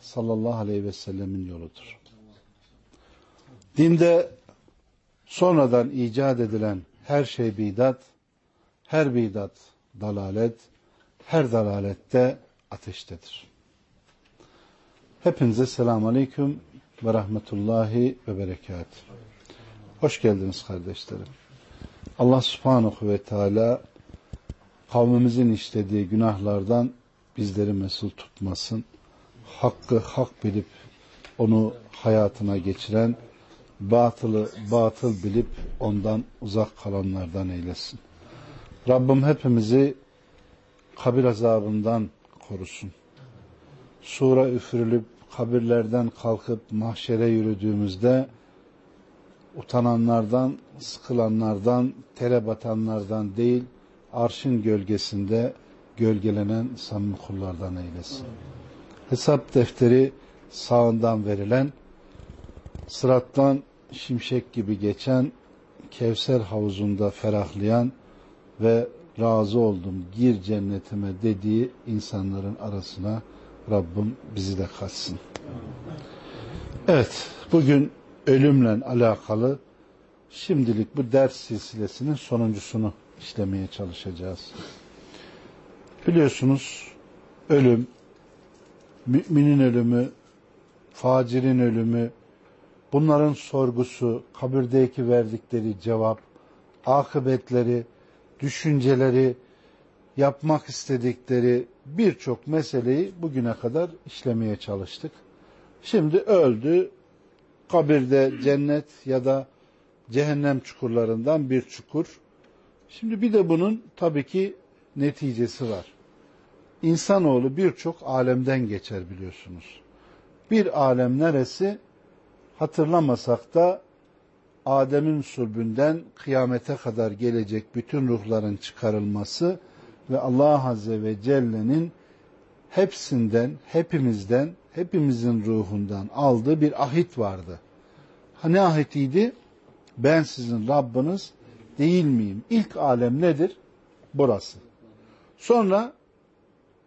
sallallahu aleyhi ve sellemin yoludur. Dinde sonradan icat edilen her şey bidat, her bidat dalalet, her dalalette ateştedir. Hepinize selamun aleyküm ve rahmetullahi ve berekat. Hoş geldiniz kardeşlerim. Allah subhanahu ve teala kavmimizin işlediği günahlardan bizleri mesul tutmasın hakkı hak bilip onu hayatına geçiren, batılı batıl bilip ondan uzak kalanlardan eylesin. Rabbim hepimizi kabir azabından korusun. Sura üfürülüp kabirlerden kalkıp mahşere yürüdüğümüzde utananlardan, sıkılanlardan, tere batanlardan değil, arşın gölgesinde gölgelenen samimi kullardan eylesin hesap defteri sağından verilen, sırattan şimşek gibi geçen, Kevser havuzunda ferahlayan ve razı oldum gir cennetime dediği insanların arasına Rabbim bizi de katsın. Evet, bugün ölümle alakalı şimdilik bu ders silsilesinin sonuncusunu işlemeye çalışacağız. Biliyorsunuz ölüm müminin ölümü, facirin ölümü, bunların sorgusu, kabirdeki verdikleri cevap, akıbetleri, düşünceleri, yapmak istedikleri birçok meseleyi bugüne kadar işlemeye çalıştık. Şimdi öldü, kabirde cennet ya da cehennem çukurlarından bir çukur. Şimdi bir de bunun tabii ki neticesi var. İnsanoğlu birçok alemden geçer biliyorsunuz. Bir alem neresi? Hatırlamasak da Adem'in sulbünden kıyamete kadar gelecek bütün ruhların çıkarılması ve Allah Azze ve Celle'nin hepsinden, hepimizden, hepimizin ruhundan aldığı bir ahit vardı. Ne ahitiydi? Ben sizin Rabbiniz değil miyim? İlk alem nedir? Burası. Sonra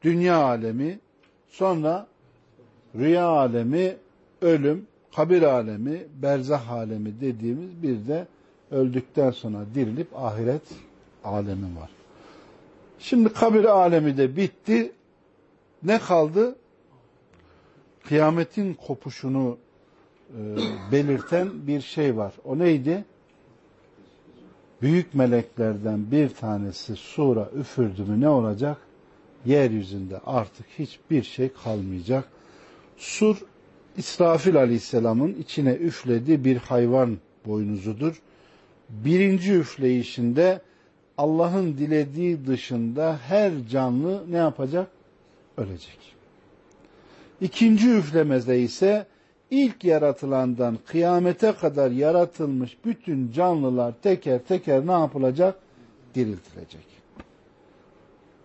dünya alemi, sonra rüya alemi, ölüm, kabir alemi, berzah alemi dediğimiz bir de öldükten sonra dirilip ahiret alemi var. Şimdi kabir alemi de bitti. Ne kaldı? Kıyametin kopuşunu e, belirten bir şey var. O neydi? Büyük meleklerden bir tanesi sura üfürdü mü ne olacak? Yeryüzünde artık hiçbir şey kalmayacak. Sur İsrafil Aleyhisselam'ın içine üflediği bir hayvan boynuzudur. Birinci üfleyişinde Allah'ın dilediği dışında her canlı ne yapacak? Ölecek. İkinci üflemede ise ilk yaratılandan kıyamete kadar yaratılmış bütün canlılar teker teker ne yapılacak? Diriltilecek.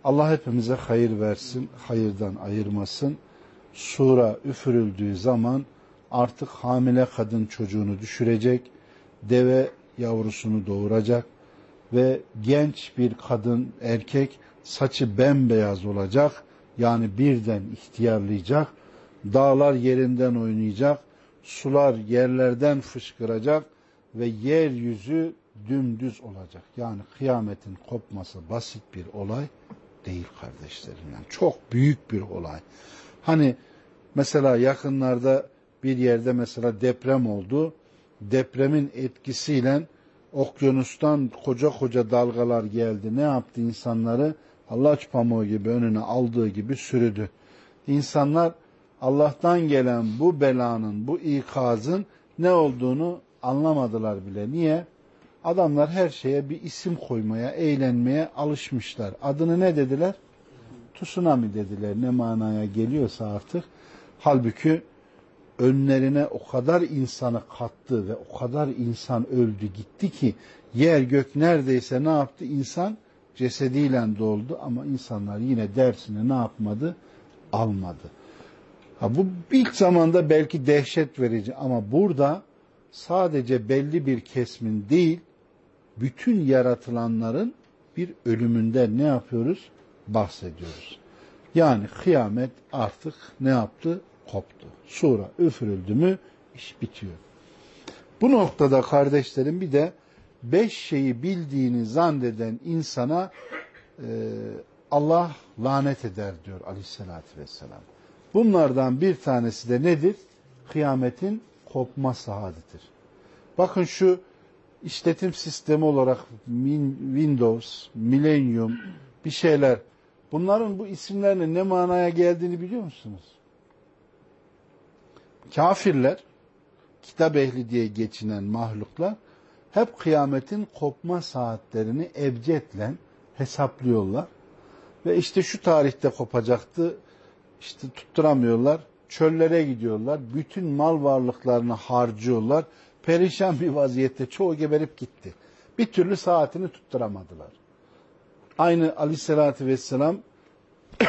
Allah hepimize hayır versin, hayırdan ayırmasın. Sura üfürüldüğü zaman artık hamile kadın çocuğunu düşürecek, deve yavrusunu doğuracak ve genç bir kadın, erkek saçı bembeyaz olacak. Yani birden ihtiyarlayacak. Dağlar yerinden oynayacak. Sular yerlerden fışkıracak ve yeryüzü dümdüz olacak. Yani kıyametin kopması basit bir olay değil kardeşlerim. Yani çok büyük bir olay. Hani mesela yakınlarda bir yerde mesela deprem oldu. Depremin etkisiyle okyanustan koca koca dalgalar geldi. Ne yaptı insanları? Allah pamuğu gibi önüne aldığı gibi sürüdü. İnsanlar Allah'tan gelen bu belanın, bu ikazın ne olduğunu anlamadılar bile. Niye? Adamlar her şeye bir isim koymaya, eğlenmeye alışmışlar. Adını ne dediler? Tsunami dediler. Ne manaya geliyorsa artık. Halbuki önlerine o kadar insanı kattı ve o kadar insan öldü gitti ki yer gök neredeyse ne yaptı? İnsan cesediyle doldu ama insanlar yine dersini ne yapmadı? Almadı. Ha, bu ilk zamanda belki dehşet verici ama burada sadece belli bir kesmin değil, bütün yaratılanların bir ölümünden ne yapıyoruz? Bahsediyoruz. Yani kıyamet artık ne yaptı? Koptu. Sura üfürüldü mü iş bitiyor. Bu noktada kardeşlerim bir de beş şeyi bildiğini zanneden insana e, Allah lanet eder diyor aleyhissalatü vesselam. Bunlardan bir tanesi de nedir? Kıyametin kopma saadidir. Bakın şu işletim sistemi olarak Windows, Millennium bir şeyler. Bunların bu isimlerinin ne manaya geldiğini biliyor musunuz? Kafirler, kitap ehli diye geçinen mahluklar hep kıyametin kopma saatlerini ebcetle hesaplıyorlar. Ve işte şu tarihte kopacaktı, işte tutturamıyorlar, çöllere gidiyorlar, bütün mal varlıklarını harcıyorlar, perişan bir vaziyette çoğu geberip gitti. Bir türlü saatini tutturamadılar. Aynı aleyhissalatü vesselam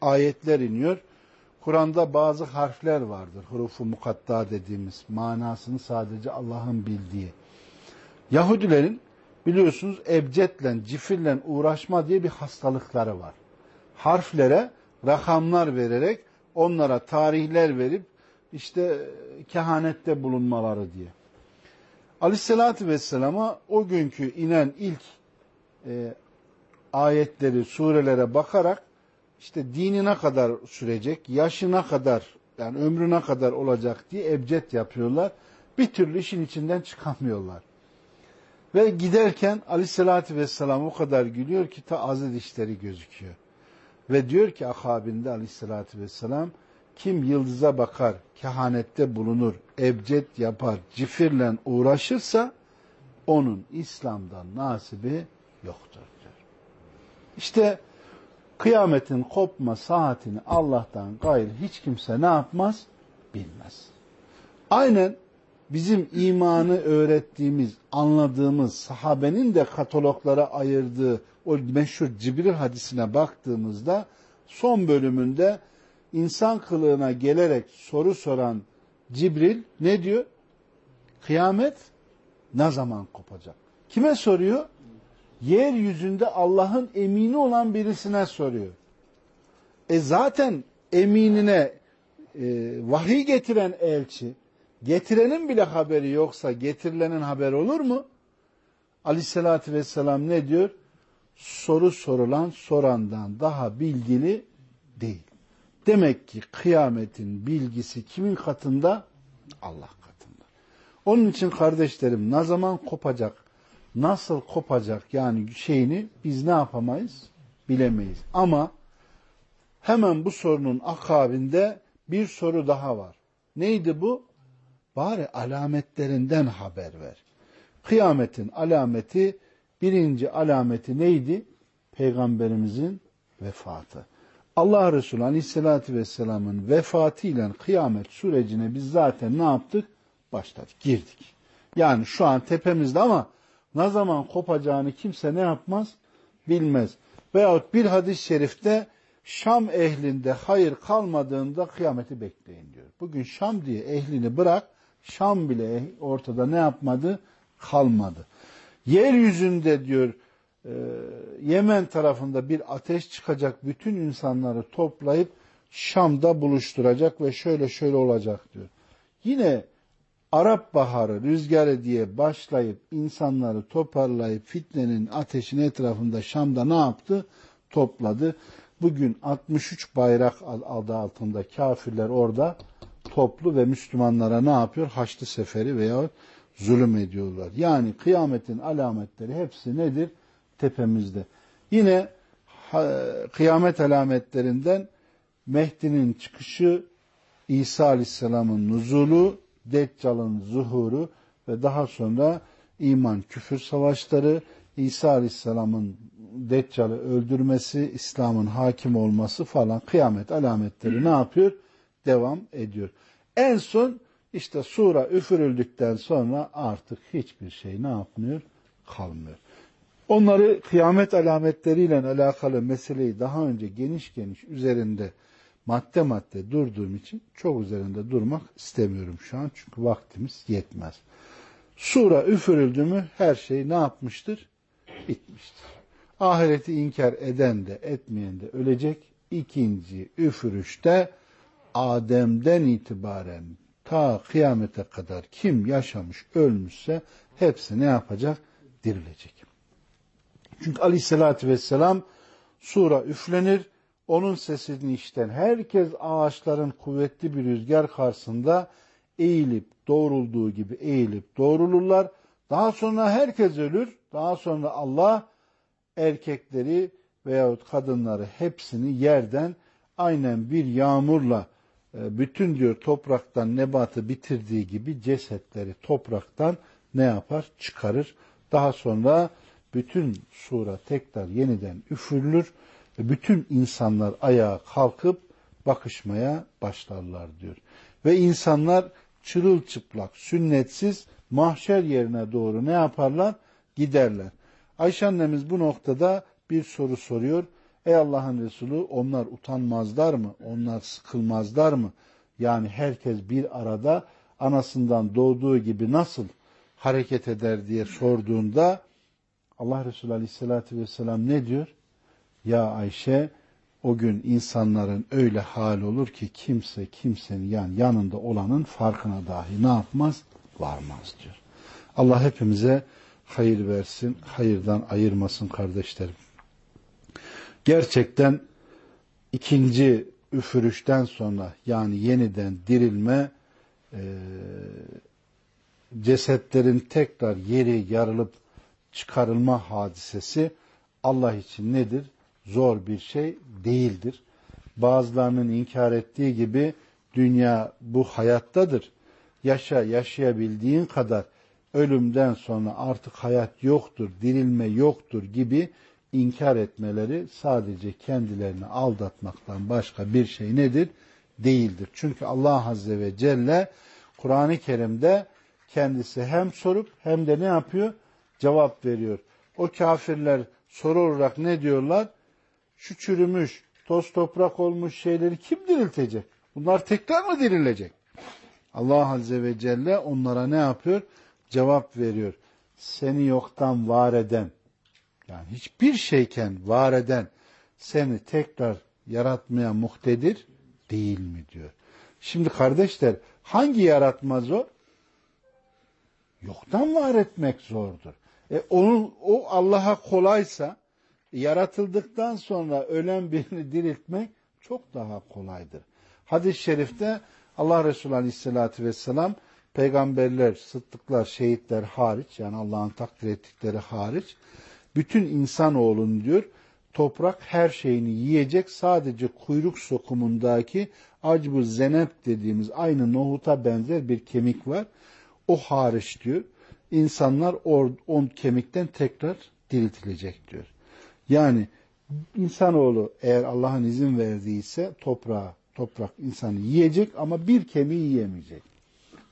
ayetler iniyor. Kur'an'da bazı harfler vardır. Hurufu mukatta dediğimiz manasını sadece Allah'ın bildiği. Yahudilerin biliyorsunuz ebcetle, cifirle uğraşma diye bir hastalıkları var. Harflere rakamlar vererek onlara tarihler verip işte kehanette bulunmaları diye. Aleyhissalatü Vesselam'a o günkü inen ilk e, ayetleri, surelere bakarak işte dinine kadar sürecek, yaşına kadar yani ömrüne kadar olacak diye ebced yapıyorlar. Bir türlü işin içinden çıkamıyorlar. Ve giderken aleyhissalatü vesselam o kadar gülüyor ki ta azı dişleri gözüküyor. Ve diyor ki akabinde aleyhissalatü vesselam kim yıldıza bakar, kehanette bulunur, ebced yapar, cifirle uğraşırsa onun İslam'dan nasibi yoktur diyor. İşte kıyametin kopma saatini Allah'tan gayrı hiç kimse ne yapmaz? Bilmez. Aynen bizim imanı öğrettiğimiz, anladığımız sahabenin de kataloglara ayırdığı o meşhur Cibril hadisine baktığımızda son bölümünde insan kılığına gelerek soru soran Cibril ne diyor? Kıyamet ne zaman kopacak? Kime soruyor? Yeryüzünde Allah'ın emini olan birisine soruyor. E zaten eminine e, vahiy getiren elçi, getirenin bile haberi yoksa getirilenin haberi olur mu? Aleyhissalatü vesselam ne diyor? Soru sorulan sorandan daha bilgili değil. Demek ki kıyametin bilgisi kimin katında? Allah katında. Onun için kardeşlerim ne zaman kopacak, nasıl kopacak yani şeyini biz ne yapamayız? Bilemeyiz. Ama hemen bu sorunun akabinde bir soru daha var. Neydi bu? Bari alametlerinden haber ver. Kıyametin alameti, birinci alameti neydi? Peygamberimizin vefatı. Allah Resulü Aleyhisselatü Vesselam'ın vefatıyla kıyamet sürecine biz zaten ne yaptık? Başladık, girdik. Yani şu an tepemizde ama ne zaman kopacağını kimse ne yapmaz? Bilmez. Veyahut bir hadis-i şerifte Şam ehlinde hayır kalmadığında kıyameti bekleyin diyor. Bugün Şam diye ehlini bırak, Şam bile ortada ne yapmadı? Kalmadı. Yeryüzünde diyor e, Yemen tarafında bir ateş çıkacak, bütün insanları toplayıp Şam'da buluşturacak ve şöyle şöyle olacak diyor. Yine Arap Baharı rüzgarı diye başlayıp insanları toparlayıp fitnenin ateşin etrafında Şam'da ne yaptı? Topladı. Bugün 63 bayrak adı altında kafirler orada toplu ve Müslümanlara ne yapıyor? Haçlı seferi veya zulüm ediyorlar. Yani kıyametin alametleri hepsi nedir? Tepemizde. Yine kıyamet alametlerinden Mehdi'nin çıkışı, İsa Aleyhisselam'ın nuzulu, Deccal'ın zuhuru ve daha sonra iman küfür savaşları, İsa Aleyhisselam'ın Deccal'ı öldürmesi, İslam'ın hakim olması falan kıyamet alametleri ne yapıyor? devam ediyor. En son işte sura üfürüldükten sonra artık hiçbir şey ne yapmıyor? Kalmıyor. Onları kıyamet alametleriyle alakalı meseleyi daha önce geniş geniş üzerinde madde madde durduğum için çok üzerinde durmak istemiyorum şu an. Çünkü vaktimiz yetmez. Sura üfürüldü mü her şey ne yapmıştır? Bitmiştir. Ahireti inkar eden de etmeyen de ölecek. İkinci üfürüşte Adem'den itibaren ta kıyamete kadar kim yaşamış ölmüşse hepsi ne yapacak? Dirilecek. Çünkü aleyhissalatü vesselam sura üflenir, onun sesini işten herkes ağaçların kuvvetli bir rüzgar karşısında eğilip doğrulduğu gibi eğilip doğrulurlar. Daha sonra herkes ölür. Daha sonra Allah erkekleri veyahut kadınları hepsini yerden aynen bir yağmurla e, bütün diyor topraktan nebatı bitirdiği gibi cesetleri topraktan ne yapar? Çıkarır. Daha sonra bütün sura tekrar yeniden üfürülür ve bütün insanlar ayağa kalkıp bakışmaya başlarlar diyor. Ve insanlar çırılçıplak, sünnetsiz mahşer yerine doğru ne yaparlar? Giderler. Ayşe annemiz bu noktada bir soru soruyor. Ey Allah'ın Resulü onlar utanmazlar mı? Onlar sıkılmazlar mı? Yani herkes bir arada anasından doğduğu gibi nasıl hareket eder diye sorduğunda Allah Resulü Aleyhisselatü Vesselam ne diyor? Ya Ayşe o gün insanların öyle hal olur ki kimse kimsenin yani yanında olanın farkına dahi ne yapmaz? Varmaz diyor. Allah hepimize hayır versin, hayırdan ayırmasın kardeşlerim. Gerçekten ikinci üfürüşten sonra yani yeniden dirilme e, cesetlerin tekrar yeri yarılıp çıkarılma hadisesi Allah için nedir? Zor bir şey değildir. Bazılarının inkar ettiği gibi dünya bu hayattadır. Yaşa yaşayabildiğin kadar ölümden sonra artık hayat yoktur, dirilme yoktur gibi inkar etmeleri sadece kendilerini aldatmaktan başka bir şey nedir? Değildir. Çünkü Allah Azze ve Celle Kur'an-ı Kerim'de kendisi hem sorup hem de ne yapıyor? Cevap veriyor. O kafirler soru olarak ne diyorlar? Şu çürümüş, toz toprak olmuş şeyleri kim diriltecek? Bunlar tekrar mı dirilecek? Allah Azze ve Celle onlara ne yapıyor? Cevap veriyor. Seni yoktan var eden, yani hiçbir şeyken var eden seni tekrar yaratmaya muhtedir değil mi diyor. Şimdi kardeşler hangi yaratmaz o? Yoktan var etmek zordur. E onun o Allah'a kolaysa yaratıldıktan sonra ölen birini diriltmek çok daha kolaydır. Hadis-i şerifte Allah Resulü Aleyhisselatü Vesselam peygamberler, sıddıklar, şehitler hariç yani Allah'ın takdir ettikleri hariç bütün insanoğlunun diyor toprak her şeyini yiyecek sadece kuyruk sokumundaki acbu zenep dediğimiz aynı nohuta benzer bir kemik var. O hariç diyor insanlar o on kemikten tekrar diriltilecek diyor. Yani insanoğlu eğer Allah'ın izin verdiyse toprağa, toprak insanı yiyecek ama bir kemiği yiyemeyecek.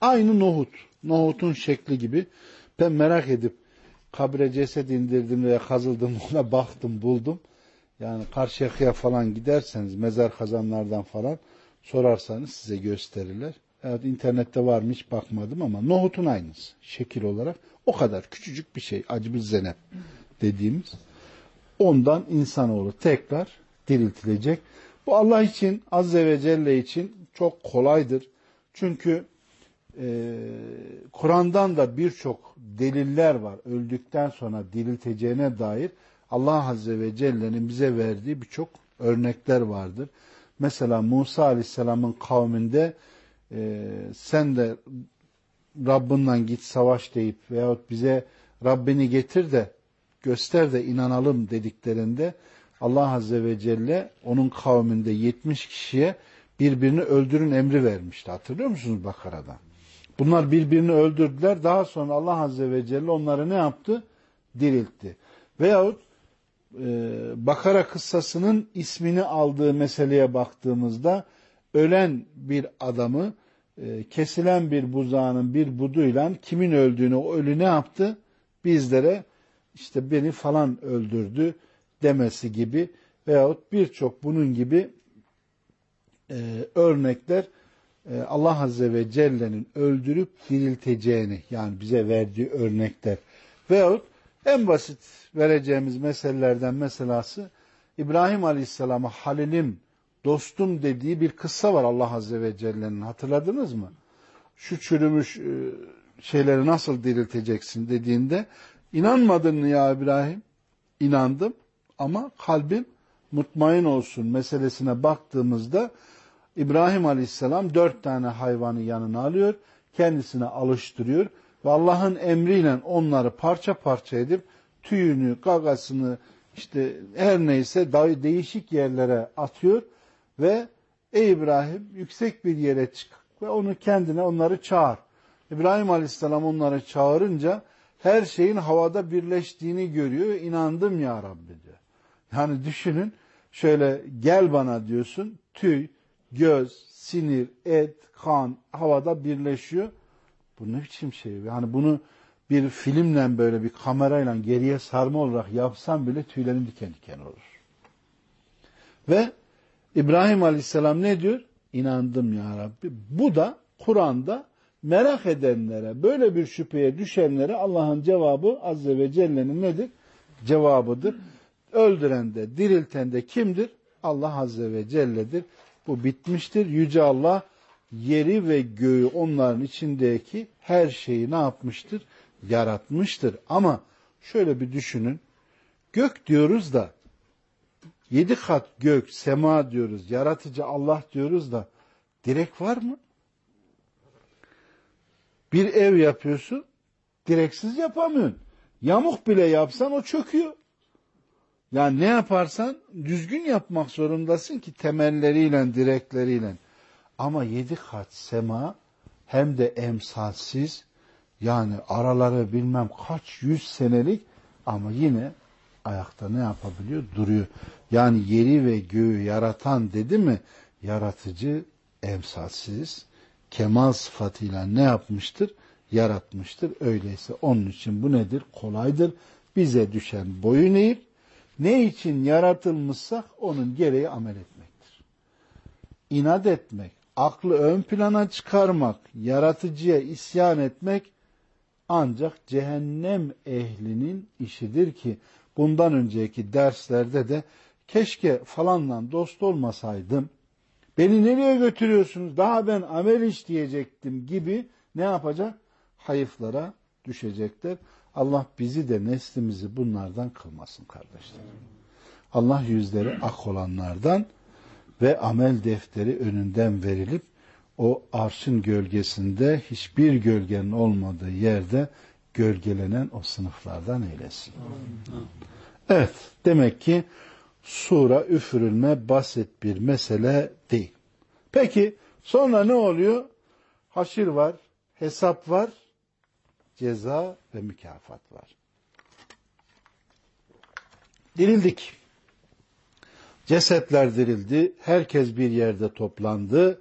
Aynı nohut, nohutun şekli gibi ben merak edip kabre ceset indirdim veya kazıldım ona baktım buldum. Yani Karşıyaka'ya falan giderseniz mezar kazanlardan falan sorarsanız size gösterirler. Evet internette var mı hiç bakmadım ama nohutun aynısı şekil olarak. O kadar küçücük bir şey acı zenep dediğimiz. Ondan insanoğlu tekrar diriltilecek. Bu Allah için Azze ve Celle için çok kolaydır. Çünkü e, Kur'an'dan da birçok deliller var. Öldükten sonra dirilteceğine dair Allah Azze ve Celle'nin bize verdiği birçok örnekler vardır. Mesela Musa Aleyhisselam'ın kavminde e, sen de Rabbinden git savaş deyip veyahut bize Rabbini getir de göster de inanalım dediklerinde Allah Azze ve Celle onun kavminde 70 kişiye birbirini öldürün emri vermişti. Hatırlıyor musunuz Bakara'da? Bunlar birbirini öldürdüler. Daha sonra Allah Azze ve Celle onları ne yaptı? Diriltti. Veyahut e, Bakara kıssasının ismini aldığı meseleye baktığımızda ölen bir adamı e, kesilen bir buzağının bir buduyla kimin öldüğünü o ölü ne yaptı? Bizlere işte beni falan öldürdü demesi gibi veyahut birçok bunun gibi e, örnekler e, Allah Azze ve Celle'nin öldürüp dirilteceğini yani bize verdiği örnekler veyahut en basit vereceğimiz meselelerden meselası İbrahim Aleyhisselam'a Halil'im dostum dediği bir kıssa var Allah Azze ve Celle'nin hatırladınız mı? Şu çürümüş e, şeyleri nasıl dirilteceksin dediğinde inanmadın mı ya İbrahim? İnandım ama kalbim mutmain olsun meselesine baktığımızda İbrahim Aleyhisselam dört tane hayvanı yanına alıyor, kendisine alıştırıyor ve Allah'ın emriyle onları parça parça edip tüyünü, gagasını işte her neyse değişik yerlere atıyor ve ey İbrahim yüksek bir yere çık ve onu kendine onları çağır. İbrahim Aleyhisselam onları çağırınca her şeyin havada birleştiğini görüyor. İnandım ya Rabbi diyor. Yani düşünün şöyle gel bana diyorsun tüy, göz, sinir, et, kan havada birleşiyor. Bu ne biçim şey? Yani bunu bir filmle böyle bir kamerayla geriye sarma olarak yapsam bile tüylerim diken diken olur. Ve İbrahim Aleyhisselam ne diyor? İnandım ya Rabbi. Bu da Kur'an'da merak edenlere, böyle bir şüpheye düşenlere Allah'ın cevabı Azze ve Celle'nin nedir? Cevabıdır. Öldüren de, dirilten de kimdir? Allah Azze ve Celle'dir. Bu bitmiştir. Yüce Allah yeri ve göğü onların içindeki her şeyi ne yapmıştır? Yaratmıştır. Ama şöyle bir düşünün. Gök diyoruz da yedi kat gök, sema diyoruz, yaratıcı Allah diyoruz da direk var mı? Bir ev yapıyorsun, direksiz yapamıyorsun. Yamuk bile yapsan o çöküyor. Yani ne yaparsan düzgün yapmak zorundasın ki temelleriyle, direkleriyle. Ama yedi kat sema hem de emsalsiz yani araları bilmem kaç yüz senelik ama yine ayakta ne yapabiliyor? Duruyor. Yani yeri ve göğü yaratan dedi mi? Yaratıcı emsalsiz kemal sıfatıyla ne yapmıştır? Yaratmıştır. Öyleyse onun için bu nedir? Kolaydır. Bize düşen boyun eğip ne için yaratılmışsak onun gereği amel etmektir. İnat etmek, aklı ön plana çıkarmak, yaratıcıya isyan etmek ancak cehennem ehlinin işidir ki bundan önceki derslerde de keşke falanla dost olmasaydım, beni nereye götürüyorsunuz, daha ben amel işleyecektim gibi ne yapacak? Hayıflara düşecekler. Allah bizi de neslimizi bunlardan kılmasın kardeşlerim. Allah yüzleri ak olanlardan ve amel defteri önünden verilip o arşın gölgesinde hiçbir gölgenin olmadığı yerde gölgelenen o sınıflardan eylesin. Evet, demek ki sura üfürülme basit bir mesele değil. Peki sonra ne oluyor? Haşir var, hesap var, ceza ve mükafat var. Dirildik. Cesetler dirildi. Herkes bir yerde toplandı.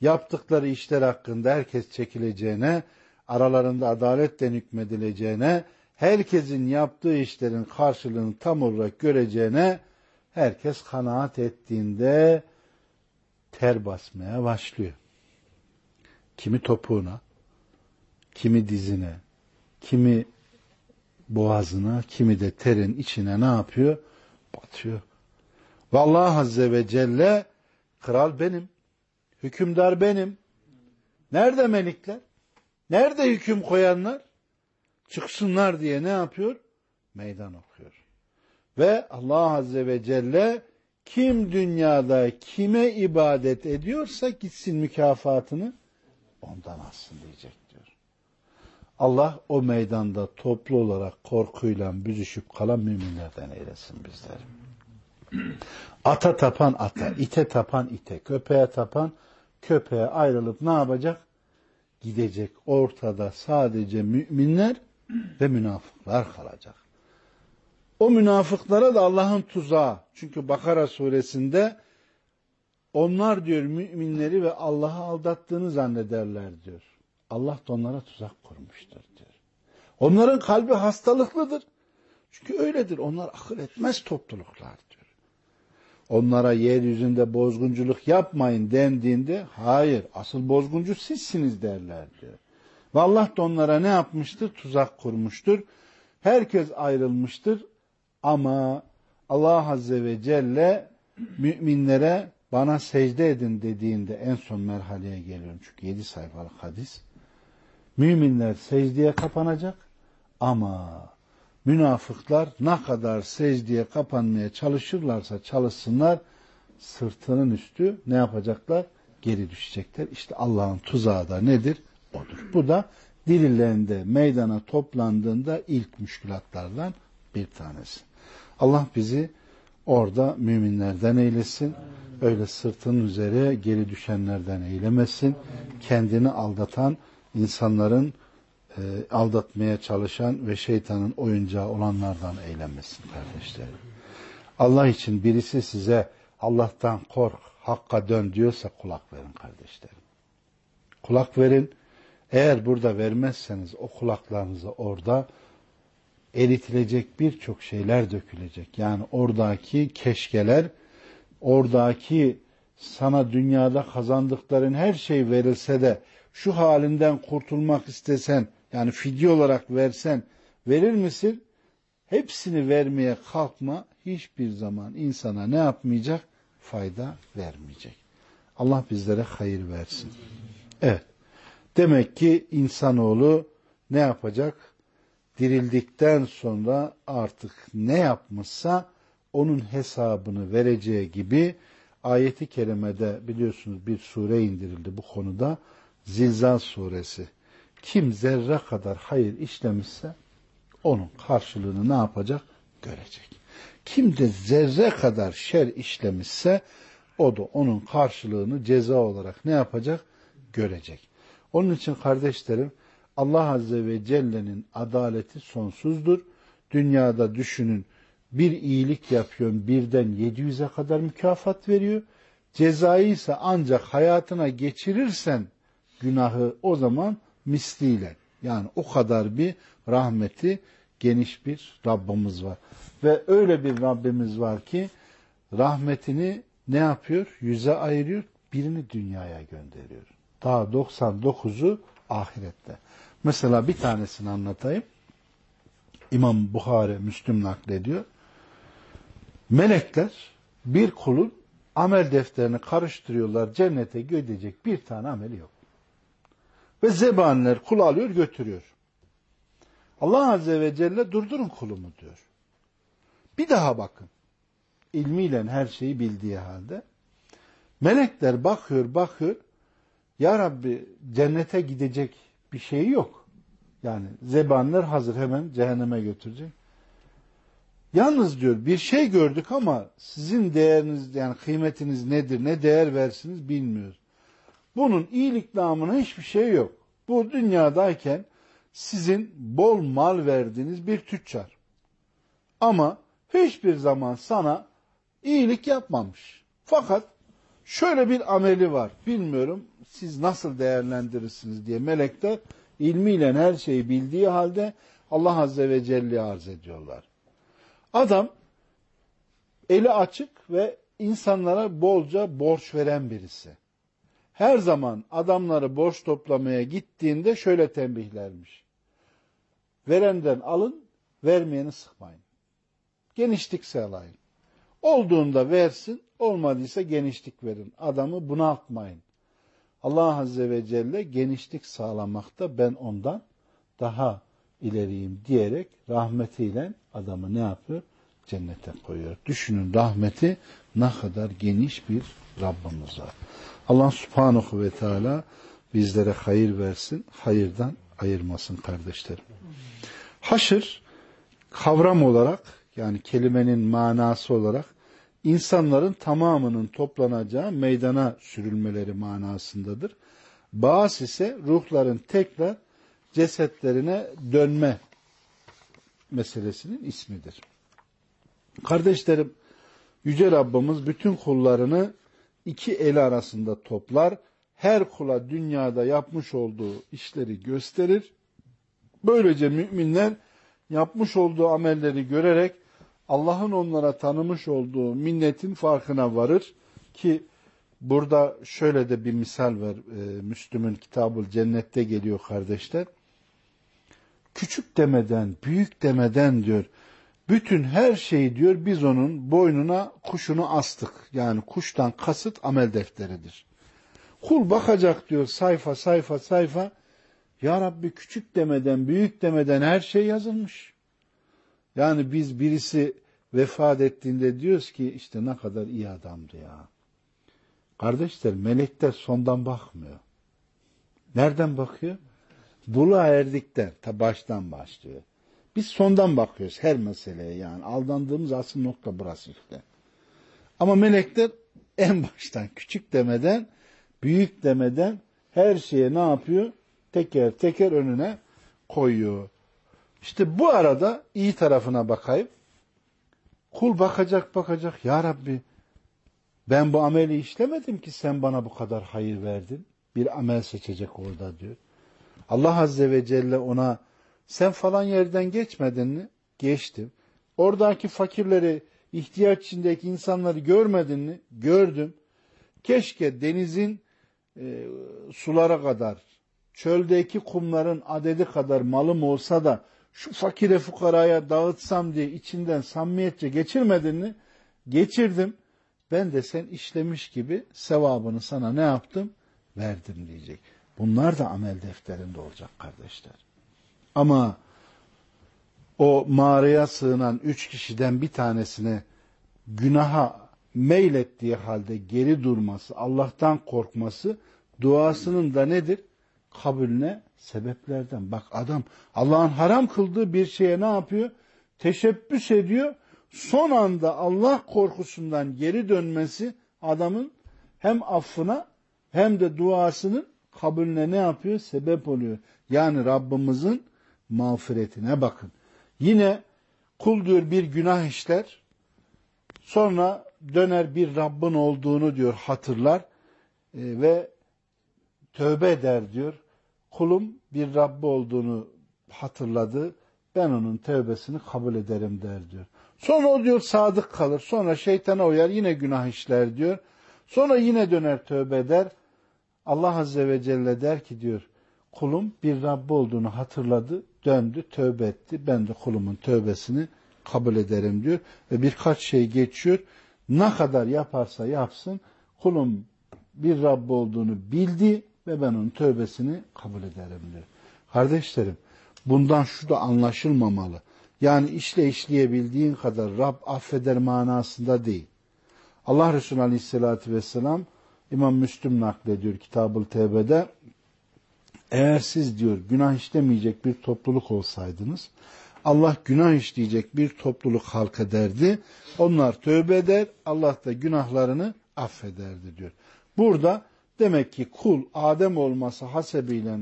Yaptıkları işler hakkında herkes çekileceğine, aralarında adaletle hükmedileceğine, herkesin yaptığı işlerin karşılığını tam olarak göreceğine herkes kanaat ettiğinde ter basmaya başlıyor. Kimi topuğuna, kimi dizine, kimi boğazına, kimi de terin içine ne yapıyor? Batıyor. Ve Allah Azze ve Celle kral benim, hükümdar benim. Nerede melikler? Nerede hüküm koyanlar? Çıksınlar diye ne yapıyor? Meydan okuyor. Ve Allah Azze ve Celle kim dünyada kime ibadet ediyorsa gitsin mükafatını ondan alsın diyecek diyor. Allah o meydanda toplu olarak korkuyla büzüşüp kalan müminlerden eylesin bizleri. Ata tapan ata, ite tapan ite, köpeğe tapan köpeğe ayrılıp ne yapacak? Gidecek. Ortada sadece müminler ve münafıklar kalacak. O münafıklara da Allah'ın tuzağı. Çünkü Bakara suresinde Onlar diyor müminleri ve Allah'ı aldattığını zannederler diyor. Allah da onlara tuzak kurmuştur diyor. Onların kalbi hastalıklıdır. Çünkü öyledir. Onlar akıl etmez topluluklar diyor. Onlara yeryüzünde bozgunculuk yapmayın dendiğinde hayır asıl bozguncu sizsiniz derler diyor. Ve Allah da onlara ne yapmıştır? Tuzak kurmuştur. Herkes ayrılmıştır ama Allah Azze ve Celle müminlere bana secde edin dediğinde en son merhaleye geliyorum. Çünkü yedi sayfalık hadis. Müminler secdeye kapanacak ama münafıklar ne kadar secdeye kapanmaya çalışırlarsa çalışsınlar sırtının üstü ne yapacaklar? Geri düşecekler. İşte Allah'ın tuzağı da nedir? Odur. Bu da dirilerinde meydana toplandığında ilk müşkülatlardan bir tanesi. Allah bizi orada müminlerden eylesin. Öyle sırtının üzere geri düşenlerden eylemesin. Kendini aldatan insanların e, aldatmaya çalışan ve şeytanın oyuncağı olanlardan eylemesin kardeşlerim. Allah için birisi size Allah'tan kork, hakka dön diyorsa kulak verin kardeşlerim. Kulak verin. Eğer burada vermezseniz o kulaklarınızı orada eritilecek birçok şeyler dökülecek. Yani oradaki keşkeler, oradaki sana dünyada kazandıkların her şey verilse de şu halinden kurtulmak istesen, yani fidye olarak versen verir misin? Hepsini vermeye kalkma hiçbir zaman insana ne yapmayacak? Fayda vermeyecek. Allah bizlere hayır versin. Evet. Demek ki insanoğlu ne yapacak? Dirildikten sonra artık ne yapmışsa onun hesabını vereceği gibi ayeti kerimede biliyorsunuz bir sure indirildi bu konuda. Zilzal suresi. Kim zerre kadar hayır işlemişse onun karşılığını ne yapacak? Görecek. Kim de zerre kadar şer işlemişse o da onun karşılığını ceza olarak ne yapacak? Görecek. Onun için kardeşlerim Allah Azze ve Celle'nin adaleti sonsuzdur. Dünyada düşünün bir iyilik yapıyorsun birden 700'e kadar mükafat veriyor. Cezayı ise ancak hayatına geçirirsen günahı o zaman misliyle. Yani o kadar bir rahmeti geniş bir Rabbimiz var. Ve öyle bir Rabbimiz var ki rahmetini ne yapıyor? Yüze ayırıyor, birini dünyaya gönderiyor. Daha 99'u ahirette. Mesela bir tanesini anlatayım. İmam Bukhari Müslüm naklediyor. Melekler bir kulun amel defterini karıştırıyorlar. Cennete gidecek bir tane ameli yok. Ve zebaniler kul alıyor götürüyor. Allah Azze ve Celle durdurun kulumu diyor. Bir daha bakın. İlmiyle her şeyi bildiği halde. Melekler bakıyor bakıyor. Ya Rabbi cennete gidecek bir şey yok. Yani zebaniler hazır hemen cehenneme götürecek. Yalnız diyor bir şey gördük ama sizin değeriniz yani kıymetiniz nedir ne değer versiniz bilmiyoruz. Bunun iyilik namına hiçbir şey yok. Bu dünyadayken sizin bol mal verdiğiniz bir tüccar. Ama hiçbir zaman sana iyilik yapmamış. Fakat şöyle bir ameli var. Bilmiyorum siz nasıl değerlendirirsiniz diye melekler ilmiyle her şeyi bildiği halde Allah Azze ve Celle'ye arz ediyorlar. Adam eli açık ve insanlara bolca borç veren birisi her zaman adamları borç toplamaya gittiğinde şöyle tembihlermiş. Verenden alın, vermeyeni sıkmayın. Genişlik sağlayın. Olduğunda versin, olmadıysa genişlik verin. Adamı bunaltmayın. Allah Azze ve Celle genişlik sağlamakta ben ondan daha ileriyim diyerek rahmetiyle adamı ne yapıyor? Cennete koyuyor. Düşünün rahmeti ne kadar geniş bir Rabbimiz var. Allah subhanahu ve teala bizlere hayır versin, hayırdan ayırmasın kardeşlerim. Haşır kavram olarak yani kelimenin manası olarak insanların tamamının toplanacağı meydana sürülmeleri manasındadır. Bağız ise ruhların tekrar cesetlerine dönme meselesinin ismidir. Kardeşlerim, Yüce Rabbimiz bütün kullarını iki eli arasında toplar. Her kula dünyada yapmış olduğu işleri gösterir. Böylece müminler yapmış olduğu amelleri görerek Allah'ın onlara tanımış olduğu minnetin farkına varır ki burada şöyle de bir misal ver. E, Müslüm'ün kitabı cennette geliyor kardeşler. Küçük demeden, büyük demeden diyor. Bütün her şeyi diyor biz onun boynuna kuşunu astık. Yani kuştan kasıt amel defteridir. Kul bakacak diyor sayfa sayfa sayfa. Ya Rabbi küçük demeden, büyük demeden her şey yazılmış. Yani biz birisi vefat ettiğinde diyoruz ki işte ne kadar iyi adamdı ya. Kardeşler melekler sondan bakmıyor. Nereden bakıyor? Buluğa erdikten, ta baştan başlıyor. Biz sondan bakıyoruz her meseleye yani. Aldandığımız asıl nokta burası işte. Ama melekler en baştan küçük demeden, büyük demeden her şeye ne yapıyor? Teker teker önüne koyuyor. İşte bu arada iyi tarafına bakayım. Kul bakacak bakacak. Ya Rabbi ben bu ameli işlemedim ki sen bana bu kadar hayır verdin. Bir amel seçecek orada diyor. Allah Azze ve Celle ona sen falan yerden geçmedin mi? Geçtim. Oradaki fakirleri, ihtiyaç içindeki insanları görmedin mi? Gördüm. Keşke denizin e, sulara kadar, çöldeki kumların adedi kadar malım olsa da şu fakire fukaraya dağıtsam diye içinden samimiyetçe geçirmedin mi? Geçirdim. Ben de sen işlemiş gibi sevabını sana ne yaptım? Verdim diyecek. Bunlar da amel defterinde olacak kardeşler. Ama o mağaraya sığınan üç kişiden bir tanesine günaha meylettiği halde geri durması, Allah'tan korkması duasının da nedir? Kabulüne sebeplerden. Bak adam Allah'ın haram kıldığı bir şeye ne yapıyor? Teşebbüs ediyor. Son anda Allah korkusundan geri dönmesi adamın hem affına hem de duasının kabulüne ne yapıyor? Sebep oluyor. Yani Rabbimizin mağfiretine bakın. Yine kul diyor bir günah işler. Sonra döner bir Rabbin olduğunu diyor hatırlar e, ve tövbe eder diyor. Kulum bir Rabbi olduğunu hatırladı. Ben onun tövbesini kabul ederim der diyor. Sonra o diyor sadık kalır. Sonra şeytana uyar yine günah işler diyor. Sonra yine döner tövbe eder. Allah Azze ve Celle der ki diyor kulum bir Rabbi olduğunu hatırladı, döndü, tövbe etti. Ben de kulumun tövbesini kabul ederim diyor. Ve birkaç şey geçiyor. Ne kadar yaparsa yapsın kulum bir Rabbi olduğunu bildi ve ben onun tövbesini kabul ederim diyor. Kardeşlerim bundan şu da anlaşılmamalı. Yani işle işleyebildiğin kadar Rab affeder manasında değil. Allah Resulü Aleyhisselatü Vesselam İmam Müslüm naklediyor Kitab-ı Tevbe'de eğer siz diyor günah işlemeyecek bir topluluk olsaydınız Allah günah işleyecek bir topluluk halk ederdi. Onlar tövbe eder, Allah da günahlarını affederdi diyor. Burada demek ki kul Adem olması hasebiyle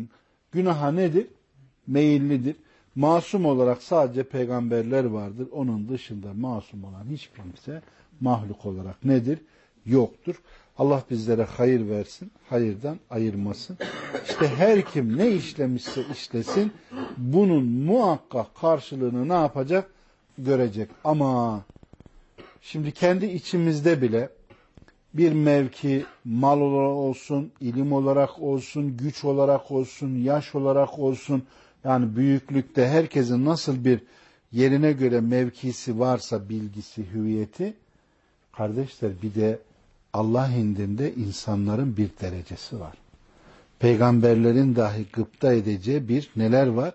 günaha nedir? Meyillidir. Masum olarak sadece peygamberler vardır. Onun dışında masum olan hiç kimse mahluk olarak nedir? Yoktur. Allah bizlere hayır versin, hayırdan ayırmasın. İşte her kim ne işlemişse işlesin, bunun muhakkak karşılığını ne yapacak? Görecek. Ama şimdi kendi içimizde bile bir mevki, mal olarak olsun, ilim olarak olsun, güç olarak olsun, yaş olarak olsun, yani büyüklükte herkesin nasıl bir yerine göre mevkisi varsa bilgisi, hüviyeti, kardeşler bir de Allah indinde insanların bir derecesi var. Peygamberlerin dahi gıpta edeceği bir neler var?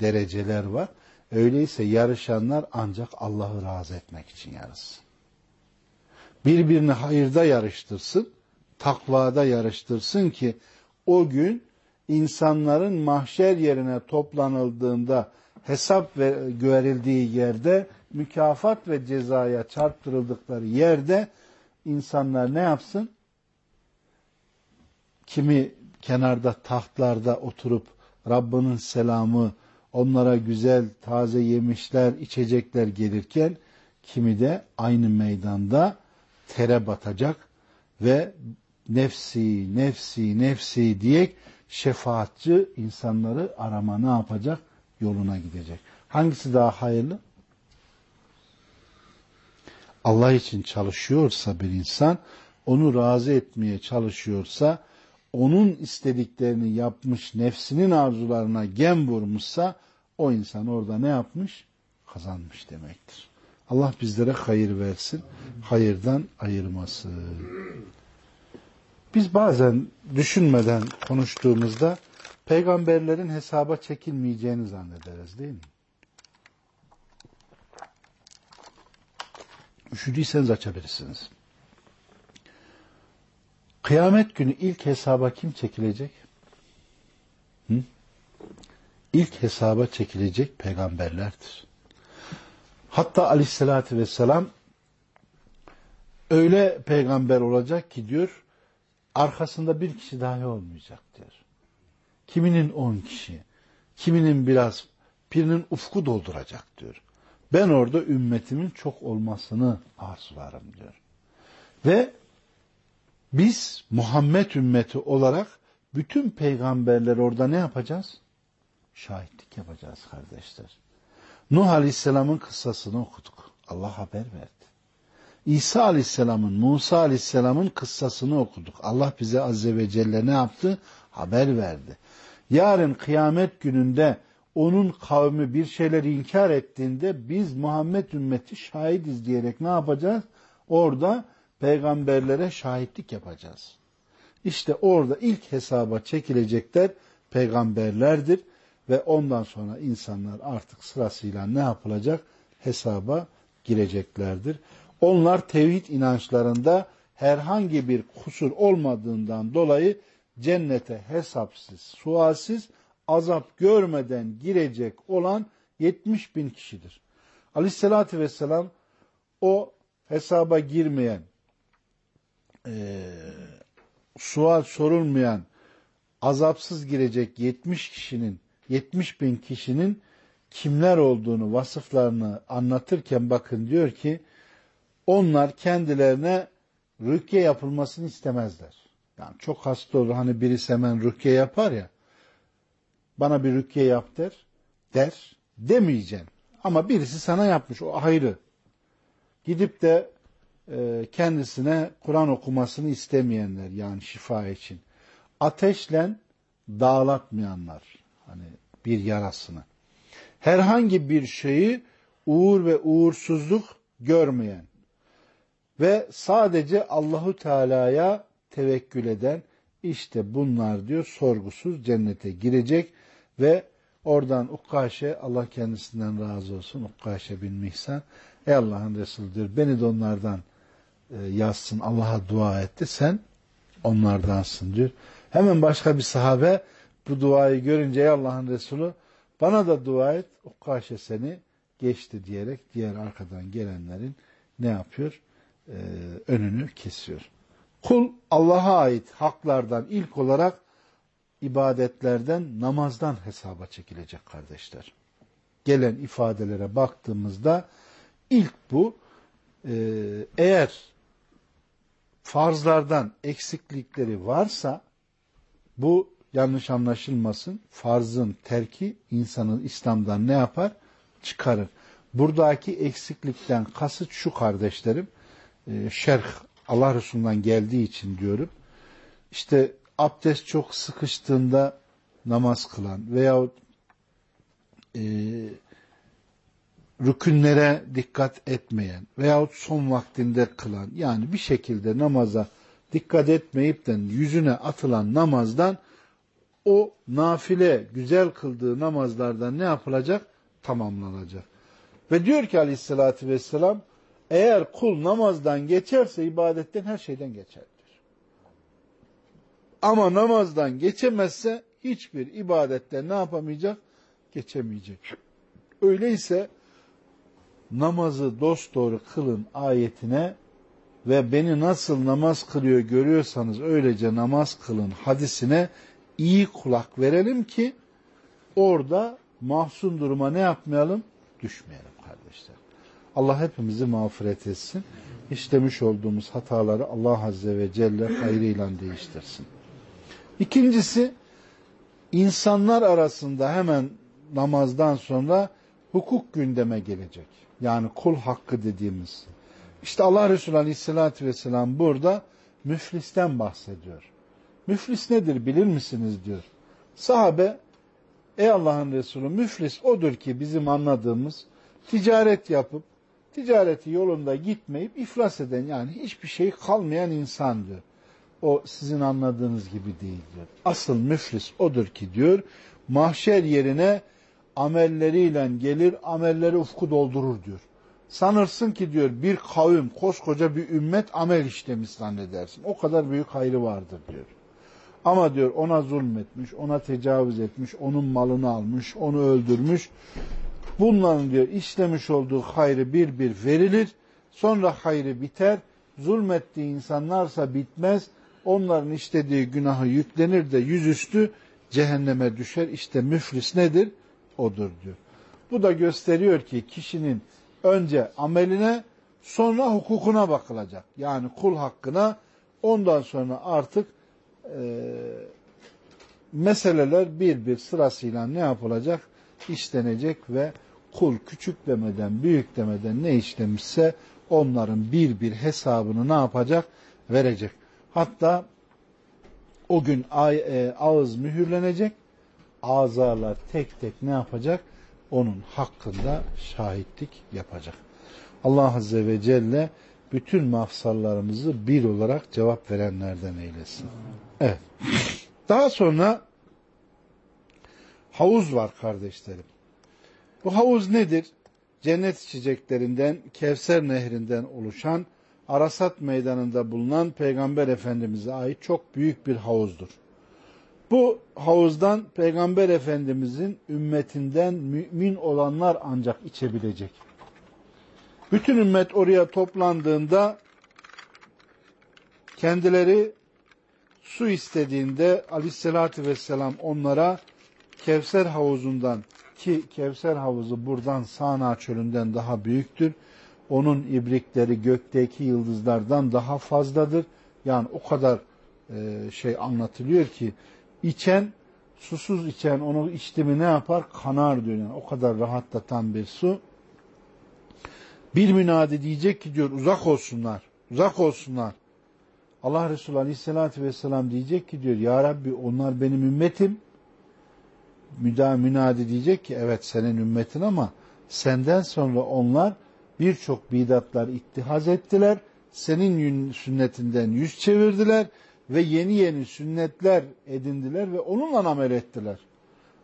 Dereceler var. Öyleyse yarışanlar ancak Allah'ı razı etmek için yarışsın. Birbirini hayırda yarıştırsın, takvada yarıştırsın ki o gün insanların mahşer yerine toplanıldığında hesap ve görildiği yerde mükafat ve cezaya çarptırıldıkları yerde insanlar ne yapsın? Kimi kenarda tahtlarda oturup Rabbinin selamı, onlara güzel taze yemişler, içecekler gelirken kimi de aynı meydanda tere batacak ve nefsi, nefsi, nefsi diyek şefaatçi insanları arama ne yapacak? Yoluna gidecek. Hangisi daha hayırlı? Allah için çalışıyorsa bir insan, onu razı etmeye çalışıyorsa, onun istediklerini yapmış, nefsinin arzularına gem vurmuşsa, o insan orada ne yapmış? Kazanmış demektir. Allah bizlere hayır versin, hayırdan ayırmasın. Biz bazen düşünmeden konuştuğumuzda peygamberlerin hesaba çekilmeyeceğini zannederiz değil mi? Üşüdüyseniz açabilirsiniz. Kıyamet günü ilk hesaba kim çekilecek? İlk hesaba çekilecek peygamberlerdir. Hatta aleyhissalatü vesselam öyle peygamber olacak ki diyor arkasında bir kişi dahi olmayacak diyor. Kiminin on kişi, kiminin biraz, birinin ufku dolduracak diyor. Ben orada ümmetimin çok olmasını arzularım diyor. Ve biz Muhammed ümmeti olarak bütün peygamberler orada ne yapacağız? Şahitlik yapacağız kardeşler. Nuh Aleyhisselam'ın kıssasını okuduk. Allah haber verdi. İsa Aleyhisselam'ın, Musa Aleyhisselam'ın kıssasını okuduk. Allah bize Azze ve Celle ne yaptı? Haber verdi. Yarın kıyamet gününde onun kavmi bir şeyleri inkar ettiğinde biz Muhammed ümmeti şahidiz diyerek ne yapacağız? Orada peygamberlere şahitlik yapacağız. İşte orada ilk hesaba çekilecekler peygamberlerdir ve ondan sonra insanlar artık sırasıyla ne yapılacak? Hesaba gireceklerdir. Onlar tevhid inançlarında herhangi bir kusur olmadığından dolayı cennete hesapsız, sualsiz, azap görmeden girecek olan 70 bin kişidir. Aleyhissalatü vesselam o hesaba girmeyen, e, sual sorulmayan, azapsız girecek 70 kişinin, 70 bin kişinin kimler olduğunu, vasıflarını anlatırken bakın diyor ki, onlar kendilerine rükye yapılmasını istemezler. Yani çok hasta olur hani birisi hemen rükye yapar ya, bana bir rükye yap der, der, demeyeceksin. Ama birisi sana yapmış, o ayrı. Gidip de e, kendisine Kur'an okumasını istemeyenler yani şifa için. Ateşle dağlatmayanlar, hani bir yarasını. Herhangi bir şeyi uğur ve uğursuzluk görmeyen ve sadece Allahu Teala'ya tevekkül eden işte bunlar diyor sorgusuz cennete girecek ve oradan Ukkaşe Allah kendisinden razı olsun Ukkaşe bin Mihsan ey Allah'ın Resulü diyor beni de onlardan e, yazsın Allah'a dua etti sen onlardansın diyor. Hemen başka bir sahabe bu duayı görünce ey Allah'ın Resulü bana da dua et Ukkaşe seni geçti diyerek diğer arkadan gelenlerin ne yapıyor? Ee, önünü kesiyor. Kul Allah'a ait haklardan ilk olarak ibadetlerden, namazdan hesaba çekilecek kardeşler. Gelen ifadelere baktığımızda ilk bu e, eğer farzlardan eksiklikleri varsa bu yanlış anlaşılmasın farzın terki insanın İslam'dan ne yapar? Çıkarır. Buradaki eksiklikten kasıt şu kardeşlerim e, şerh Allah Resulü'nden geldiği için diyorum. İşte abdest çok sıkıştığında namaz kılan veyahut e, rükünlere dikkat etmeyen veyahut son vaktinde kılan yani bir şekilde namaza dikkat etmeyip de yüzüne atılan namazdan o nafile güzel kıldığı namazlardan ne yapılacak? Tamamlanacak. Ve diyor ki aleyhissalatü vesselam eğer kul namazdan geçerse ibadetten her şeyden geçerdir. Ama namazdan geçemezse hiçbir ibadette ne yapamayacak? Geçemeyecek. Öyleyse namazı dosdoğru kılın ayetine ve beni nasıl namaz kılıyor görüyorsanız öylece namaz kılın hadisine iyi kulak verelim ki orada mahzun duruma ne yapmayalım? Düşmeyelim kardeşler. Allah hepimizi mağfiret etsin. işlemiş olduğumuz hataları Allah Azze ve Celle hayrıyla değiştirsin. İkincisi insanlar arasında hemen namazdan sonra hukuk gündeme gelecek. Yani kul hakkı dediğimiz. İşte Allah Resulü Aleyhisselatü Vesselam burada müflisten bahsediyor. Müflis nedir bilir misiniz diyor. Sahabe ey Allah'ın Resulü müflis odur ki bizim anladığımız ticaret yapıp ticareti yolunda gitmeyip iflas eden yani hiçbir şey kalmayan insan diyor. O sizin anladığınız gibi değil diyor. Asıl müflis odur ki diyor mahşer yerine amelleriyle gelir amelleri ufku doldurur diyor. Sanırsın ki diyor bir kavim koskoca bir ümmet amel işlemiş zannedersin. O kadar büyük hayrı vardır diyor. Ama diyor ona zulmetmiş, ona tecavüz etmiş, onun malını almış, onu öldürmüş. Bunların diyor işlemiş olduğu hayrı bir bir verilir. Sonra hayrı biter. Zulmettiği insanlarsa bitmez. Onların işlediği günahı yüklenir de yüzüstü cehenneme düşer. İşte müflis nedir? Odur diyor. Bu da gösteriyor ki kişinin önce ameline sonra hukukuna bakılacak. Yani kul hakkına ondan sonra artık e, meseleler bir bir sırasıyla ne yapılacak? İşlenecek ve kul küçük demeden, büyük demeden ne işlemişse onların bir bir hesabını ne yapacak? Verecek. Hatta o gün e, ağız mühürlenecek, azalar tek tek ne yapacak? Onun hakkında şahitlik yapacak. Allah Azze ve Celle bütün mafsallarımızı bir olarak cevap verenlerden eylesin. Evet. Daha sonra havuz var kardeşlerim. Bu havuz nedir? Cennet içeceklerinden, Kevser nehrinden oluşan, Arasat meydanında bulunan Peygamber Efendimiz'e ait çok büyük bir havuzdur. Bu havuzdan Peygamber Efendimiz'in ümmetinden mümin olanlar ancak içebilecek. Bütün ümmet oraya toplandığında kendileri su istediğinde aleyhissalatü vesselam onlara Kevser havuzundan ki Kevser havuzu buradan Sana çölünden daha büyüktür. Onun ibrikleri gökteki yıldızlardan daha fazladır. Yani o kadar e, şey anlatılıyor ki içen susuz içen onu içti mi ne yapar? Kanar diyor. Yani o kadar rahatlatan bir su. Bir münadi diyecek ki diyor uzak olsunlar. Uzak olsunlar. Allah Resulü Aleyhisselatü Vesselam diyecek ki diyor Ya Rabbi onlar benim ümmetim. Müda münadi diyecek ki evet senin ümmetin ama senden sonra onlar birçok bidatlar ittihaz ettiler. Senin sünnetinden yüz çevirdiler ve yeni yeni sünnetler edindiler ve onunla amel ettiler.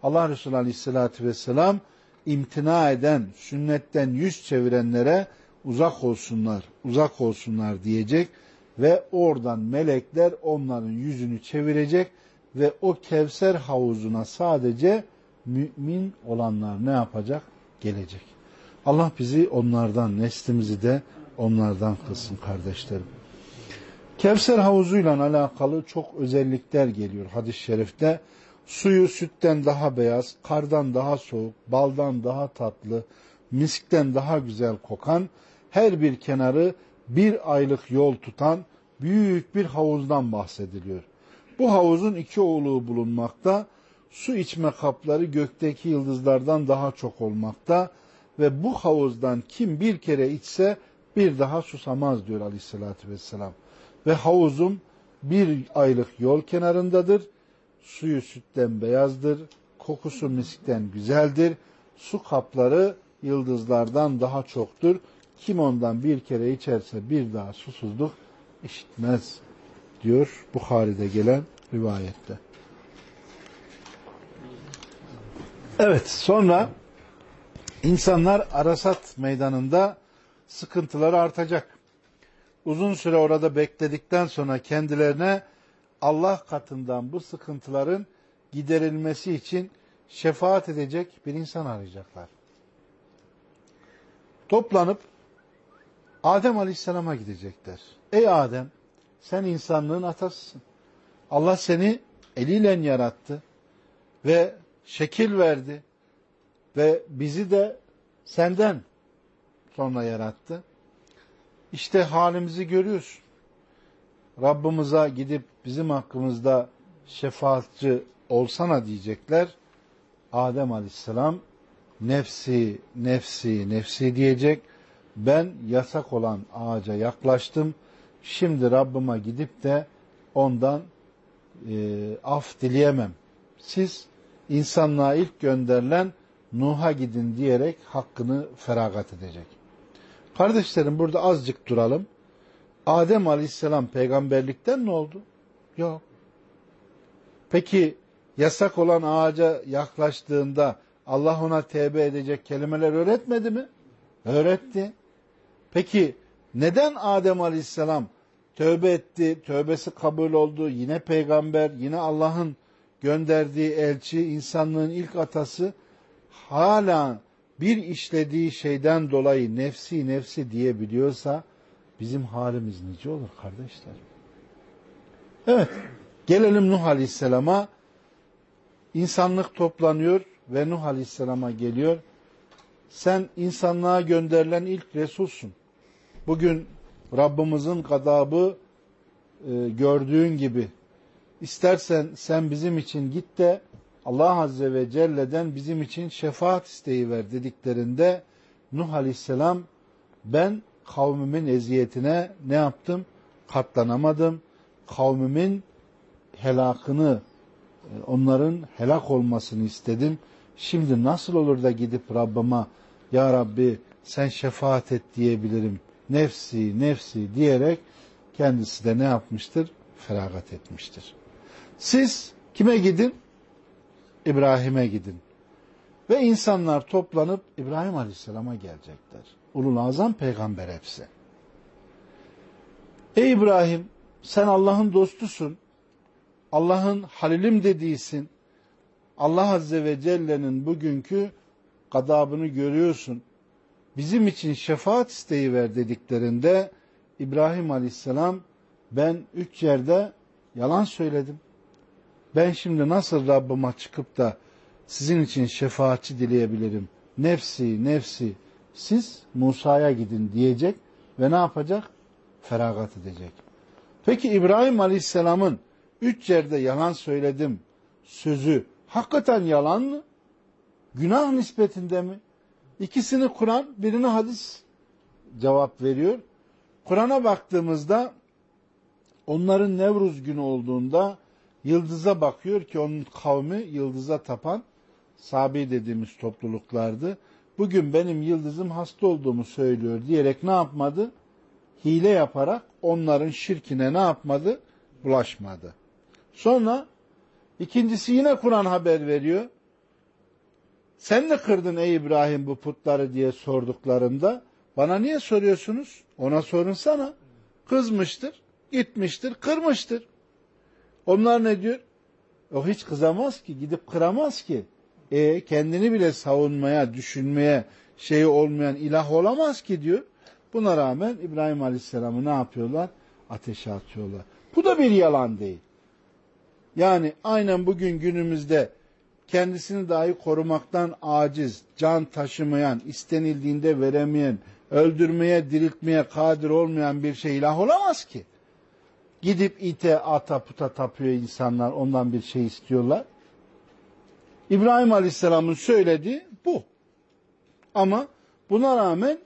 Allah Resulü Aleyhisselatü Vesselam imtina eden, sünnetten yüz çevirenlere uzak olsunlar, uzak olsunlar diyecek ve oradan melekler onların yüzünü çevirecek ve o Kevser havuzuna sadece mümin olanlar ne yapacak? Gelecek. Allah bizi onlardan, neslimizi de onlardan kılsın kardeşlerim. Kevser havuzuyla alakalı çok özellikler geliyor hadis-i şerifte. Suyu sütten daha beyaz, kardan daha soğuk, baldan daha tatlı, miskten daha güzel kokan, her bir kenarı bir aylık yol tutan büyük bir havuzdan bahsediliyor. Bu havuzun iki oğlu bulunmakta, su içme kapları gökteki yıldızlardan daha çok olmakta ve bu havuzdan kim bir kere içse bir daha susamaz diyor aleyhissalatü vesselam. Ve havuzum bir aylık yol kenarındadır Suyu sütten beyazdır, kokusu miskten güzeldir. Su kapları yıldızlardan daha çoktur. Kim ondan bir kere içerse bir daha susuzluk işitmez diyor Bukhari'de gelen rivayette. Evet sonra insanlar Arasat meydanında sıkıntıları artacak. Uzun süre orada bekledikten sonra kendilerine Allah katından bu sıkıntıların giderilmesi için şefaat edecek bir insan arayacaklar. Toplanıp Adem Aleyhisselam'a gidecekler. Ey Adem sen insanlığın atasısın. Allah seni eliyle yarattı ve şekil verdi ve bizi de senden sonra yarattı. İşte halimizi görüyorsun. Rabbimize gidip bizim hakkımızda şefaatçi olsana diyecekler. Adem aleyhisselam nefsi, nefsi, nefsi diyecek. Ben yasak olan ağaca yaklaştım. Şimdi Rabbime gidip de ondan e, af dileyemem. Siz insanlığa ilk gönderilen Nuh'a gidin diyerek hakkını feragat edecek. Kardeşlerim burada azıcık duralım. Adem aleyhisselam peygamberlikten ne oldu? Yok. Peki yasak olan ağaca yaklaştığında Allah ona tevbe edecek kelimeler öğretmedi mi? Öğretti. Peki neden Adem aleyhisselam tövbe etti, tövbesi kabul oldu, yine peygamber, yine Allah'ın gönderdiği elçi, insanlığın ilk atası hala bir işlediği şeyden dolayı nefsi nefsi diyebiliyorsa bizim halimiz nice olur kardeşler. Evet, gelelim Nuh Aleyhisselam'a. İnsanlık toplanıyor ve Nuh Aleyhisselam'a geliyor. Sen insanlığa gönderilen ilk Resulsun. Bugün Rabbimizin gadabı e, gördüğün gibi istersen sen bizim için git de Allah Azze ve Celle'den bizim için şefaat isteği ver dediklerinde Nuh Aleyhisselam ben kavmimin eziyetine ne yaptım? Katlanamadım. Kavmimin helakını, e, onların helak olmasını istedim. Şimdi nasıl olur da gidip Rabbime Ya Rabbi sen şefaat et diyebilirim. Nefsi, nefsi diyerek kendisi de ne yapmıştır? Feragat etmiştir. Siz kime gidin? İbrahim'e gidin. Ve insanlar toplanıp İbrahim Aleyhisselam'a gelecekler. Ulul Azam peygamber hepsi. Ey İbrahim sen Allah'ın dostusun. Allah'ın halilim dediysin. Allah Azze ve Celle'nin bugünkü gadabını görüyorsun. Bizim için şefaat isteği ver dediklerinde İbrahim Aleyhisselam ben üç yerde yalan söyledim. Ben şimdi nasıl Rabbime çıkıp da sizin için şefaatçi dileyebilirim? Nefsi, nefsi, siz Musa'ya gidin diyecek ve ne yapacak? Feragat edecek. Peki İbrahim Aleyhisselam'ın üç yerde yalan söyledim sözü hakikaten yalan mı? Günah nispetinde mi? İkisini Kur'an, birini hadis cevap veriyor. Kur'an'a baktığımızda onların Nevruz günü olduğunda yıldıza bakıyor ki onun kavmi yıldıza tapan sabi dediğimiz topluluklardı. Bugün benim yıldızım hasta olduğumu söylüyor diyerek ne yapmadı? Hile yaparak onların şirkine ne yapmadı? Bulaşmadı. Sonra ikincisi yine Kur'an haber veriyor. Sen de kırdın ey İbrahim bu putları diye sorduklarında bana niye soruyorsunuz? Ona sorun sana. Kızmıştır, gitmiştir, kırmıştır. Onlar ne diyor? O hiç kızamaz ki, gidip kıramaz ki. E kendini bile savunmaya, düşünmeye şeyi olmayan ilah olamaz ki diyor. Buna rağmen İbrahim Aleyhisselam'ı ne yapıyorlar? Ateşe atıyorlar. Bu da bir yalan değil. Yani aynen bugün günümüzde kendisini dahi korumaktan aciz, can taşımayan, istenildiğinde veremeyen, öldürmeye, diriltmeye kadir olmayan bir şey ilah olamaz ki. Gidip ite, ata, puta tapıyor insanlar, ondan bir şey istiyorlar. İbrahim Aleyhisselam'ın söylediği bu. Ama buna rağmen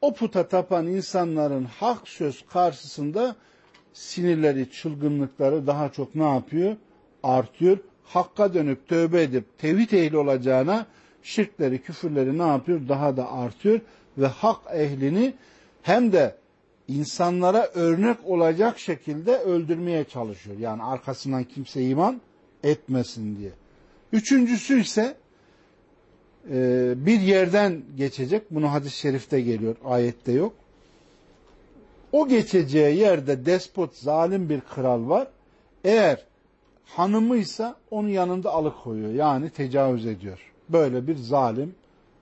o puta tapan insanların hak söz karşısında sinirleri, çılgınlıkları daha çok ne yapıyor? Artıyor. Hakka dönüp tövbe edip tevhid ehli olacağına şirkleri, küfürleri ne yapıyor? Daha da artıyor ve hak ehlini hem de insanlara örnek olacak şekilde öldürmeye çalışıyor. Yani arkasından kimse iman etmesin diye. Üçüncüsü ise e, bir yerden geçecek. Bunu hadis-i şerifte geliyor. Ayette yok. O geçeceği yerde despot, zalim bir kral var. Eğer hanımıysa onun yanında alıkoyuyor. Yani tecavüz ediyor. Böyle bir zalim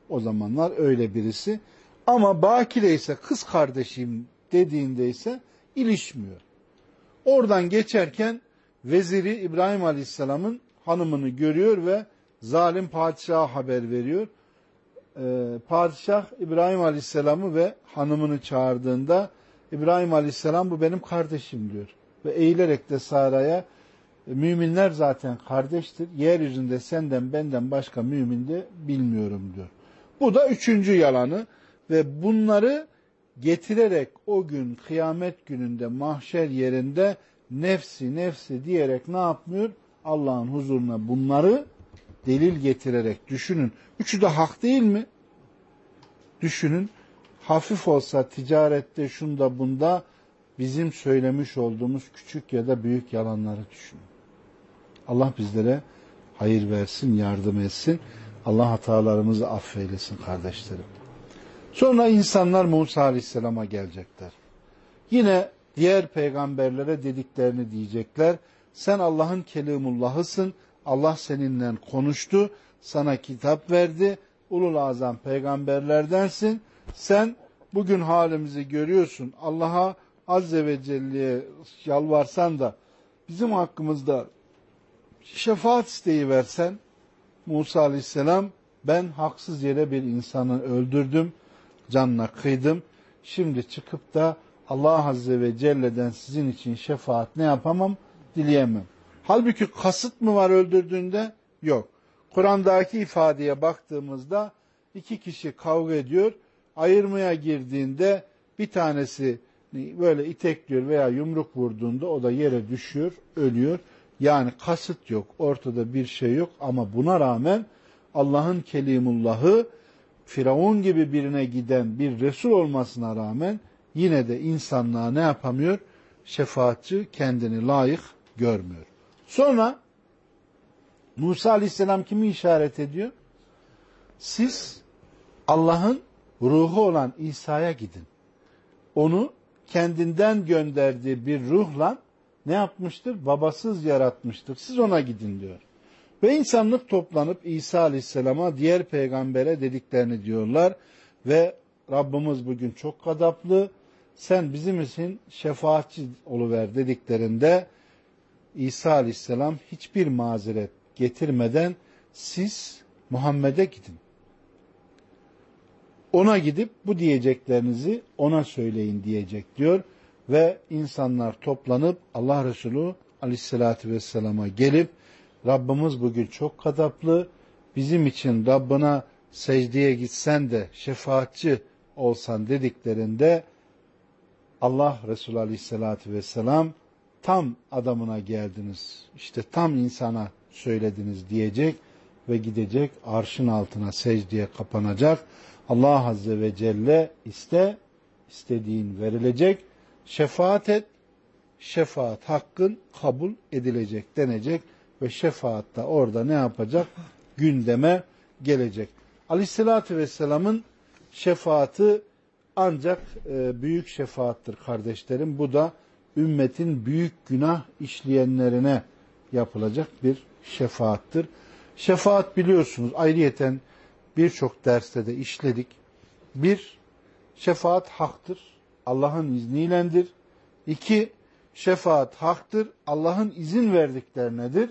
o zamanlar öyle birisi. Ama bakire ise kız kardeşim dediğinde ise ilişmiyor. Oradan geçerken veziri İbrahim Aleyhisselam'ın hanımını görüyor ve zalim padişaha haber veriyor. Ee, padişah İbrahim Aleyhisselam'ı ve hanımını çağırdığında İbrahim Aleyhisselam bu benim kardeşim diyor. Ve eğilerek de Sara'ya e, müminler zaten kardeştir. Yeryüzünde senden benden başka mümin de bilmiyorum diyor. Bu da üçüncü yalanı ve bunları getirerek o gün kıyamet gününde mahşer yerinde nefsi nefsi diyerek ne yapmıyor? Allah'ın huzuruna bunları delil getirerek düşünün. Üçü de hak değil mi? Düşünün. Hafif olsa ticarette şunda bunda bizim söylemiş olduğumuz küçük ya da büyük yalanları düşünün. Allah bizlere hayır versin, yardım etsin. Allah hatalarımızı affeylesin kardeşlerim. Sonra insanlar Musa Aleyhisselam'a gelecekler. Yine diğer peygamberlere dediklerini diyecekler. Sen Allah'ın kelimullahısın. Allah seninle konuştu. Sana kitap verdi. Ulul azam peygamberlerdensin. Sen bugün halimizi görüyorsun. Allah'a azze ve celle'ye yalvarsan da bizim hakkımızda şefaat isteği versen Musa aleyhisselam ben haksız yere bir insanı öldürdüm, canına kıydım. Şimdi çıkıp da Allah Azze ve Celle'den sizin için şefaat ne yapamam? Dileyemem. Halbuki kasıt mı var öldürdüğünde? Yok. Kur'an'daki ifadeye baktığımızda iki kişi kavga ediyor. Ayırmaya girdiğinde bir tanesi böyle itekliyor veya yumruk vurduğunda o da yere düşüyor, ölüyor. Yani kasıt yok, ortada bir şey yok ama buna rağmen Allah'ın kelimullahı Firavun gibi birine giden bir Resul olmasına rağmen yine de insanlığa ne yapamıyor? Şefaatçi kendini layık görmüyor. Sonra Musa Aleyhisselam kimi işaret ediyor? Siz Allah'ın ruhu olan İsa'ya gidin. Onu kendinden gönderdiği bir ruhla ne yapmıştır? Babasız yaratmıştır. Siz ona gidin diyor. Ve insanlık toplanıp İsa Aleyhisselam'a diğer peygambere dediklerini diyorlar. Ve Rabbimiz bugün çok kadaplı. Sen bizim için şefaatçi oluver dediklerinde İsa Aleyhisselam hiçbir mazeret getirmeden siz Muhammed'e gidin. Ona gidip bu diyeceklerinizi ona söyleyin diyecek diyor. Ve insanlar toplanıp Allah Resulü Aleyhisselatü Vesselam'a gelip Rabbimiz bugün çok kadaplı. Bizim için Rabbına secdeye gitsen de şefaatçi olsan dediklerinde Allah Resulü Aleyhisselatü Vesselam tam adamına geldiniz. İşte tam insana söylediniz diyecek ve gidecek arşın altına secdeye kapanacak. Allah Azze ve Celle iste, istediğin verilecek. Şefaat et, şefaat hakkın kabul edilecek denecek ve şefaat da orada ne yapacak? Gündeme gelecek. Aleyhissalatü Vesselam'ın şefaati ancak e, büyük şefaattır kardeşlerim. Bu da ümmetin büyük günah işleyenlerine yapılacak bir şefaattır. Şefaat biliyorsunuz ayrıyeten birçok derste de işledik. Bir, şefaat haktır. Allah'ın izniylendir. İki, şefaat haktır. Allah'ın izin verdiklerinedir.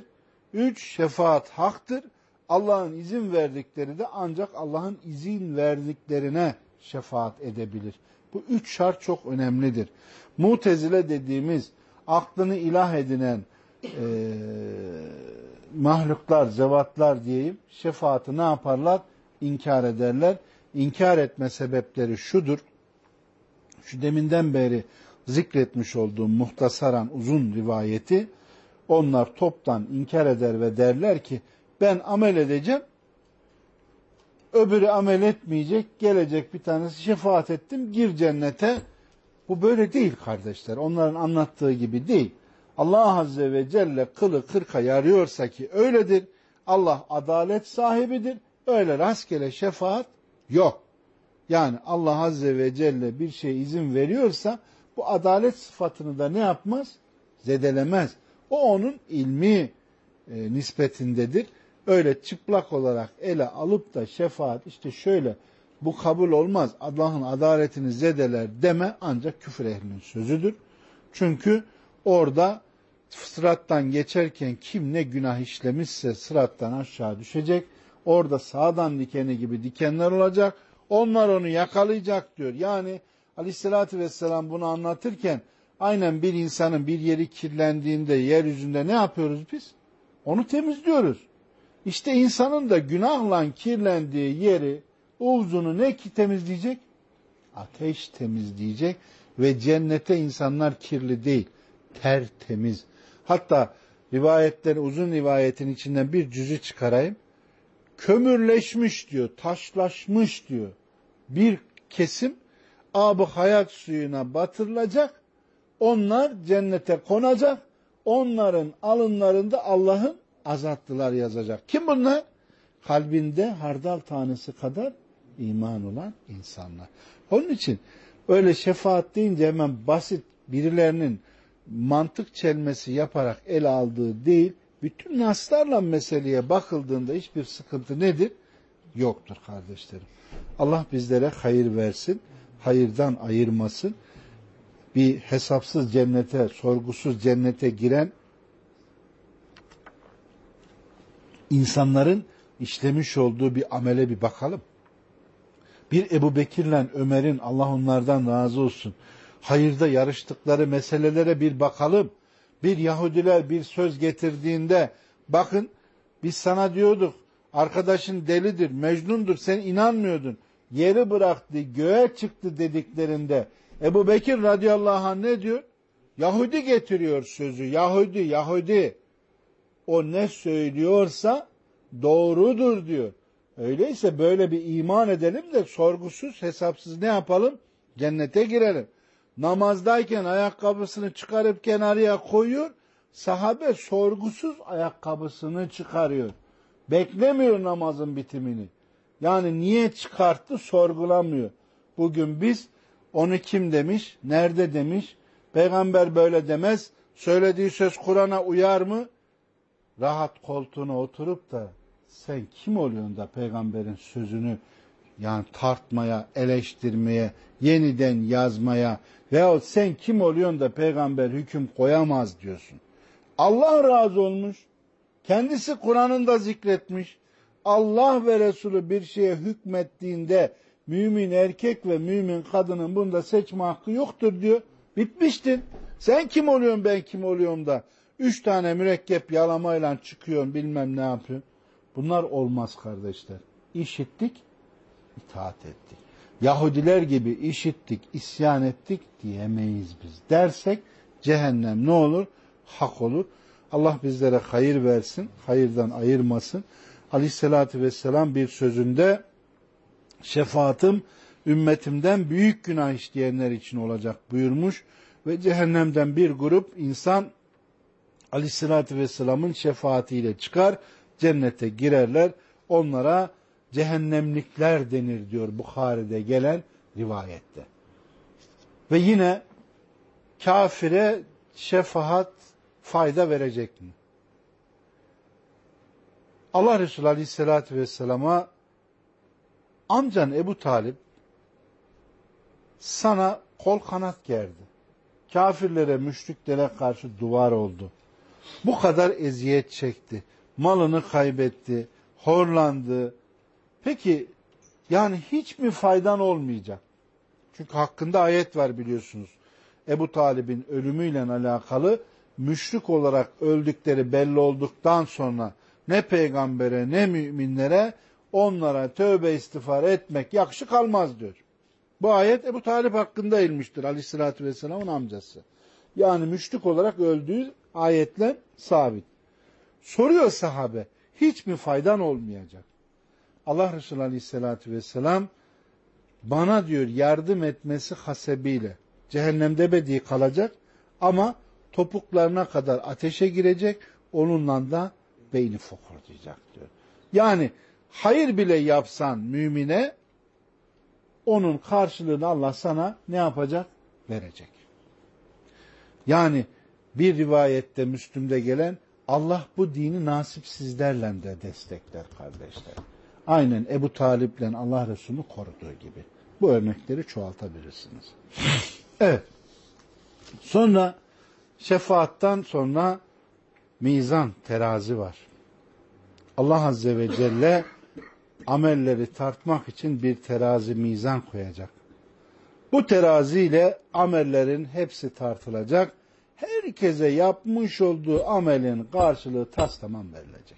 Üç, şefaat haktır. Allah'ın izin verdikleri de ancak Allah'ın izin verdiklerine şefaat edebilir. Bu üç şart çok önemlidir. Mutezile dediğimiz aklını ilah edinen mahluklar, zevatlar diyeyim şefaati ne yaparlar? İnkar ederler. İnkar etme sebepleri şudur. Şu deminden beri zikretmiş olduğum muhtasaran uzun rivayeti onlar toptan inkar eder ve derler ki ben amel edeceğim öbürü amel etmeyecek gelecek bir tanesi şefaat ettim gir cennete bu böyle değil kardeşler onların anlattığı gibi değil Allah Azze ve Celle kılı kırka yarıyorsa ki öyledir Allah adalet sahibidir öyle rastgele şefaat yok yani Allah Azze ve Celle bir şey izin veriyorsa bu adalet sıfatını da ne yapmaz? Zedelemez. O onun ilmi e, nispetindedir. Öyle çıplak olarak ele alıp da şefaat işte şöyle bu kabul olmaz Allah'ın adaletini zedeler deme ancak küfür ehlinin sözüdür. Çünkü orada sırattan geçerken kim ne günah işlemişse sırattan aşağı düşecek. Orada sağdan dikeni gibi dikenler olacak. Onlar onu yakalayacak diyor. Yani Aleyhissalatü vesselam bunu anlatırken aynen bir insanın bir yeri kirlendiğinde yeryüzünde ne yapıyoruz biz? Onu temizliyoruz. İşte insanın da günahla kirlendiği yeri, uzunu ne ki temizleyecek? Ateş temizleyecek ve cennete insanlar kirli değil, tertemiz. Hatta rivayetler uzun rivayetin içinden bir cüzü çıkarayım. Kömürleşmiş diyor, taşlaşmış diyor. Bir kesim abı hayat suyuna batırılacak. Onlar cennete konacak. Onların alınlarında Allah'ın azattılar yazacak. Kim bunlar? Kalbinde hardal tanesi kadar iman olan insanlar. Onun için öyle şefaat deyince hemen basit birilerinin mantık çelmesi yaparak ele aldığı değil, bütün naslarla meseleye bakıldığında hiçbir sıkıntı nedir? Yoktur kardeşlerim. Allah bizlere hayır versin, hayırdan ayırmasın. Bir hesapsız cennete, sorgusuz cennete giren insanların işlemiş olduğu bir amele bir bakalım. Bir Ebu Bekir'le Ömer'in Allah onlardan razı olsun. Hayırda yarıştıkları meselelere bir bakalım. Bir Yahudiler bir söz getirdiğinde bakın biz sana diyorduk arkadaşın delidir, mecnundur sen inanmıyordun. Yeri bıraktı, göğe çıktı dediklerinde Ebu Bekir radıyallahu anh ne diyor? Yahudi getiriyor sözü. Yahudi, Yahudi. O ne söylüyorsa doğrudur diyor. Öyleyse böyle bir iman edelim de sorgusuz hesapsız ne yapalım? Cennete girelim. Namazdayken ayakkabısını çıkarıp kenarıya koyuyor. Sahabe sorgusuz ayakkabısını çıkarıyor. Beklemiyor namazın bitimini. Yani niye çıkarttı sorgulamıyor. Bugün biz onu kim demiş, nerede demiş, peygamber böyle demez, söylediği söz Kur'an'a uyar mı? Rahat koltuğuna oturup da sen kim oluyorsun da peygamberin sözünü yani tartmaya, eleştirmeye, yeniden yazmaya veyahut sen kim oluyorsun da peygamber hüküm koyamaz diyorsun. Allah razı olmuş. Kendisi Kur'an'ında zikretmiş. Allah ve Resulü bir şeye hükmettiğinde mümin erkek ve mümin kadının bunda seçme hakkı yoktur diyor. Bitmiştir. Sen kim oluyorsun ben kim oluyorum da üç tane mürekkep yalamayla çıkıyorsun bilmem ne yapıyorsun. Bunlar olmaz kardeşler. İşittik, itaat ettik. Yahudiler gibi işittik, isyan ettik diyemeyiz biz. Dersek cehennem ne olur? Hak olur. Allah bizlere hayır versin, hayırdan ayırmasın. Aleyhissalatü vesselam bir sözünde şefaatim ümmetimden büyük günah işleyenler için olacak buyurmuş ve cehennemden bir grup insan Aleyhissalatü vesselamın şefaatiyle çıkar cennete girerler. Onlara cehennemlikler denir diyor Bukhari'de gelen rivayette. Ve yine kafire şefaat fayda verecek mi? Allah Resulü Aleyhisselatü Vesselam'a amcan Ebu Talip sana kol kanat gerdi. Kafirlere, müşriklere karşı duvar oldu. Bu kadar eziyet çekti malını kaybetti, horlandı. Peki yani hiç mi faydan olmayacak? Çünkü hakkında ayet var biliyorsunuz. Ebu Talib'in ölümüyle alakalı müşrik olarak öldükleri belli olduktan sonra ne peygambere ne müminlere onlara tövbe istiğfar etmek yakışık almaz diyor. Bu ayet Ebu Talip hakkında ilmiştir aleyhissalatü vesselamın amcası. Yani müşrik olarak öldüğü ayetle sabit. Soruyor sahabe, hiç mi faydan olmayacak? Allah Resulü Aleyhisselatü Vesselam bana diyor yardım etmesi hasebiyle cehennemde bedi kalacak ama topuklarına kadar ateşe girecek onunla da beyni fokurdayacak diyor. Yani hayır bile yapsan mümine onun karşılığını Allah sana ne yapacak? Verecek. Yani bir rivayette Müslüm'de gelen Allah bu dini nasipsizlerle de destekler kardeşler. Aynen Ebu Talip'le Allah Resulü'nü koruduğu gibi. Bu örnekleri çoğaltabilirsiniz. Evet. Sonra şefaattan sonra mizan, terazi var. Allah Azze ve Celle amelleri tartmak için bir terazi mizan koyacak. Bu teraziyle amellerin hepsi tartılacak. Herkese yapmış olduğu amelin karşılığı tas tamam verilecek.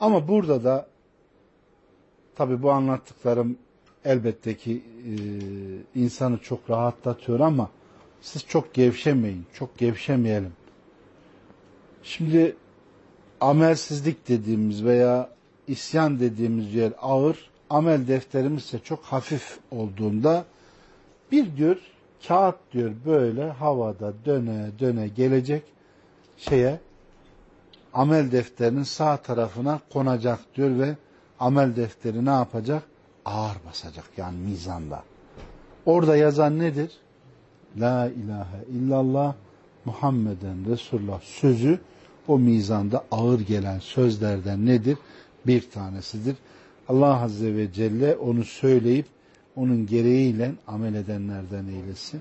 Ama burada da tabi bu anlattıklarım elbette ki e, insanı çok rahatlatıyor ama siz çok gevşemeyin, çok gevşemeyelim. Şimdi amelsizlik dediğimiz veya isyan dediğimiz yer ağır, amel defterimiz ise çok hafif olduğunda bir diyor kağıt diyor böyle havada döne döne gelecek şeye amel defterinin sağ tarafına konacak diyor ve amel defteri ne yapacak? Ağır basacak yani mizanda. Orada yazan nedir? La ilahe illallah Muhammeden Resulullah sözü o mizanda ağır gelen sözlerden nedir? Bir tanesidir. Allah Azze ve Celle onu söyleyip onun gereğiyle amel edenlerden eylesin.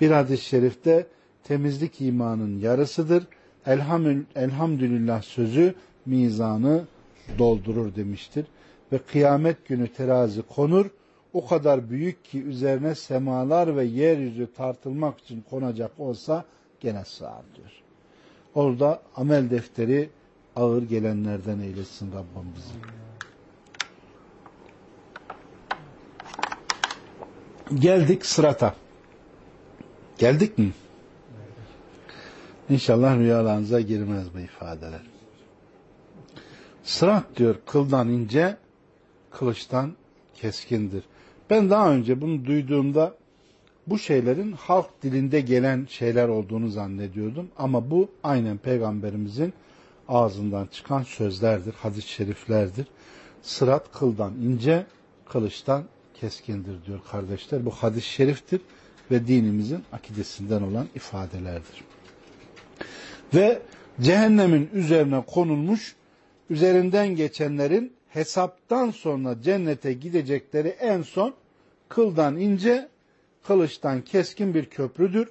Bir hadis-i şerifte temizlik imanın yarısıdır. Elhamdülillah sözü mizanı doldurur demiştir. Ve kıyamet günü terazi konur. O kadar büyük ki üzerine semalar ve yeryüzü tartılmak için konacak olsa gene sığar diyor. Orada amel defteri ağır gelenlerden eylesin Rabbim bizi. Geldik sırata. Geldik mi? İnşallah rüyalarınıza girmez bu ifadeler. Sırat diyor kıldan ince, kılıçtan keskindir. Ben daha önce bunu duyduğumda bu şeylerin halk dilinde gelen şeyler olduğunu zannediyordum. Ama bu aynen peygamberimizin ağzından çıkan sözlerdir, hadis-i şeriflerdir. Sırat kıldan ince, kılıçtan keskindir diyor kardeşler. Bu hadis-i şeriftir ve dinimizin akidesinden olan ifadelerdir. Ve cehennemin üzerine konulmuş, üzerinden geçenlerin hesaptan sonra cennete gidecekleri en son kıldan ince, kılıçtan keskin bir köprüdür.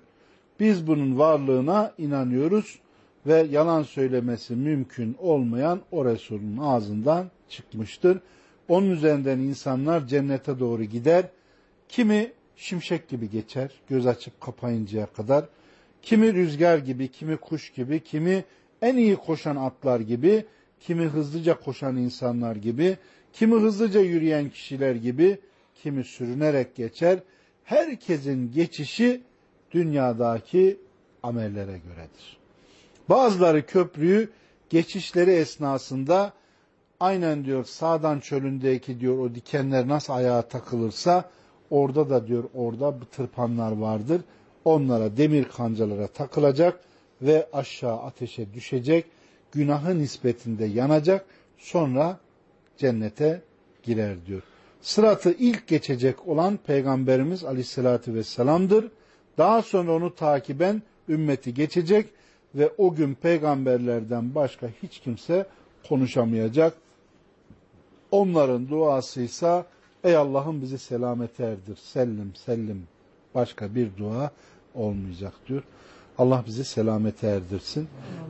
Biz bunun varlığına inanıyoruz ve yalan söylemesi mümkün olmayan o Resulün ağzından çıkmıştır. Onun üzerinden insanlar cennete doğru gider. Kimi şimşek gibi geçer, göz açıp kapayıncaya kadar. Kimi rüzgar gibi, kimi kuş gibi, kimi en iyi koşan atlar gibi, kimi hızlıca koşan insanlar gibi, kimi hızlıca yürüyen kişiler gibi, kimi sürünerek geçer. Herkesin geçişi dünyadaki amellere göredir. Bazıları köprüyü geçişleri esnasında aynen diyor sağdan çölündeki diyor o dikenler nasıl ayağa takılırsa orada da diyor orada tırpanlar vardır. Onlara demir kancalara takılacak ve aşağı ateşe düşecek. Günahı nispetinde yanacak. Sonra cennete girer diyor. Sıratı ilk geçecek olan Peygamberimiz Aleyhisselatü Vesselam'dır. Daha sonra onu takiben ümmeti geçecek ve o gün peygamberlerden başka hiç kimse konuşamayacak. Onların duasıysa ey Allah'ım bizi selamete erdir. Sellim sellim. Başka bir dua olmayacak diyor. Allah bizi selamete erdirsin.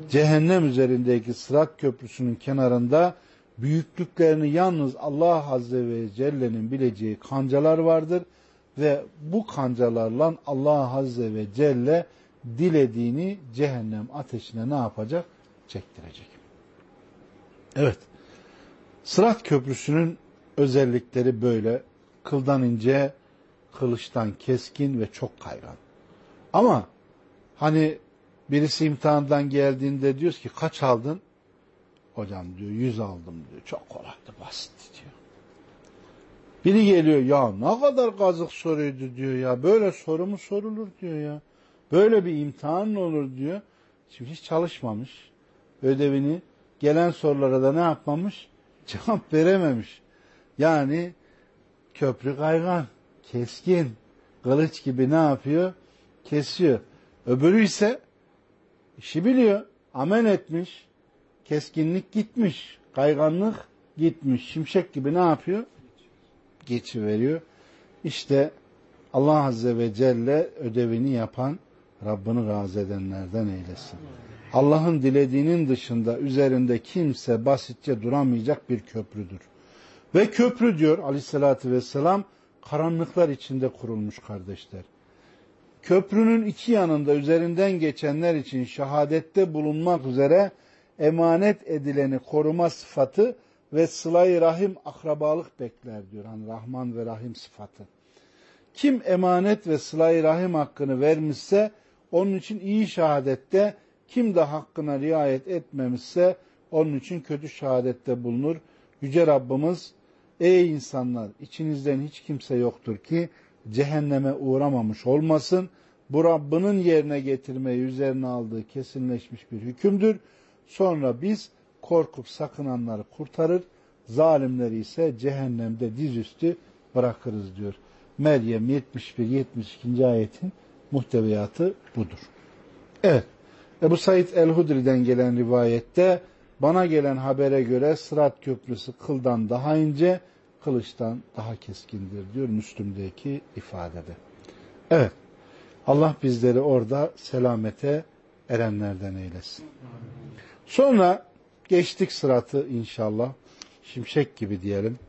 Cehennem üzerindeki sırat köprüsünün kenarında büyüklüklerini yalnız Allah Azze ve Celle'nin bileceği kancalar vardır ve bu kancalarla Allah Azze ve Celle dilediğini cehennem ateşine ne yapacak? Çektirecek. Evet. Sırat köprüsünün özellikleri böyle. Kıldan ince, kılıçtan keskin ve çok kaygan. Ama hani birisi imtihandan geldiğinde diyoruz ki kaç aldın? Hocam diyor yüz aldım diyor. Çok kolaydı basit diyor. Biri geliyor ya ne kadar kazık soruydu diyor ya. Böyle soru mu sorulur diyor ya. Böyle bir imtihan olur diyor. Şimdi hiç çalışmamış. Ödevini gelen sorulara da ne yapmamış? Cevap verememiş. Yani köprü kaygan, keskin, kılıç gibi ne yapıyor? Kesiyor. Öbürü ise işi biliyor. Amel etmiş. Keskinlik gitmiş. Kayganlık gitmiş. Şimşek gibi ne yapıyor? Geçiveriyor. İşte Allah Azze ve Celle ödevini yapan Rabbini razı edenlerden eylesin. Allah'ın dilediğinin dışında üzerinde kimse basitçe duramayacak bir köprüdür. Ve köprü diyor aleyhissalatü vesselam karanlıklar içinde kurulmuş kardeşler. Köprünün iki yanında üzerinden geçenler için şehadette bulunmak üzere emanet edileni koruma sıfatı ve sıla rahim akrabalık bekler diyor. Hani Rahman ve Rahim sıfatı. Kim emanet ve sıla rahim hakkını vermişse onun için iyi şehadette, kim de hakkına riayet etmemişse onun için kötü şehadette bulunur. Yüce Rabbimiz ey insanlar içinizden hiç kimse yoktur ki cehenneme uğramamış olmasın. Bu Rabbinin yerine getirmeyi üzerine aldığı kesinleşmiş bir hükümdür. Sonra biz korkup sakınanları kurtarır, zalimleri ise cehennemde dizüstü bırakırız diyor. Meryem 71-72. ayetin muhteviyatı budur. Evet, Ebu Said el-Hudri'den gelen rivayette bana gelen habere göre Sırat Köprüsü kıldan daha ince, kılıçtan daha keskindir diyor Müslüm'deki ifadede. Evet, Allah bizleri orada selamete erenlerden eylesin. Sonra geçtik sıratı inşallah. Şimşek gibi diyelim.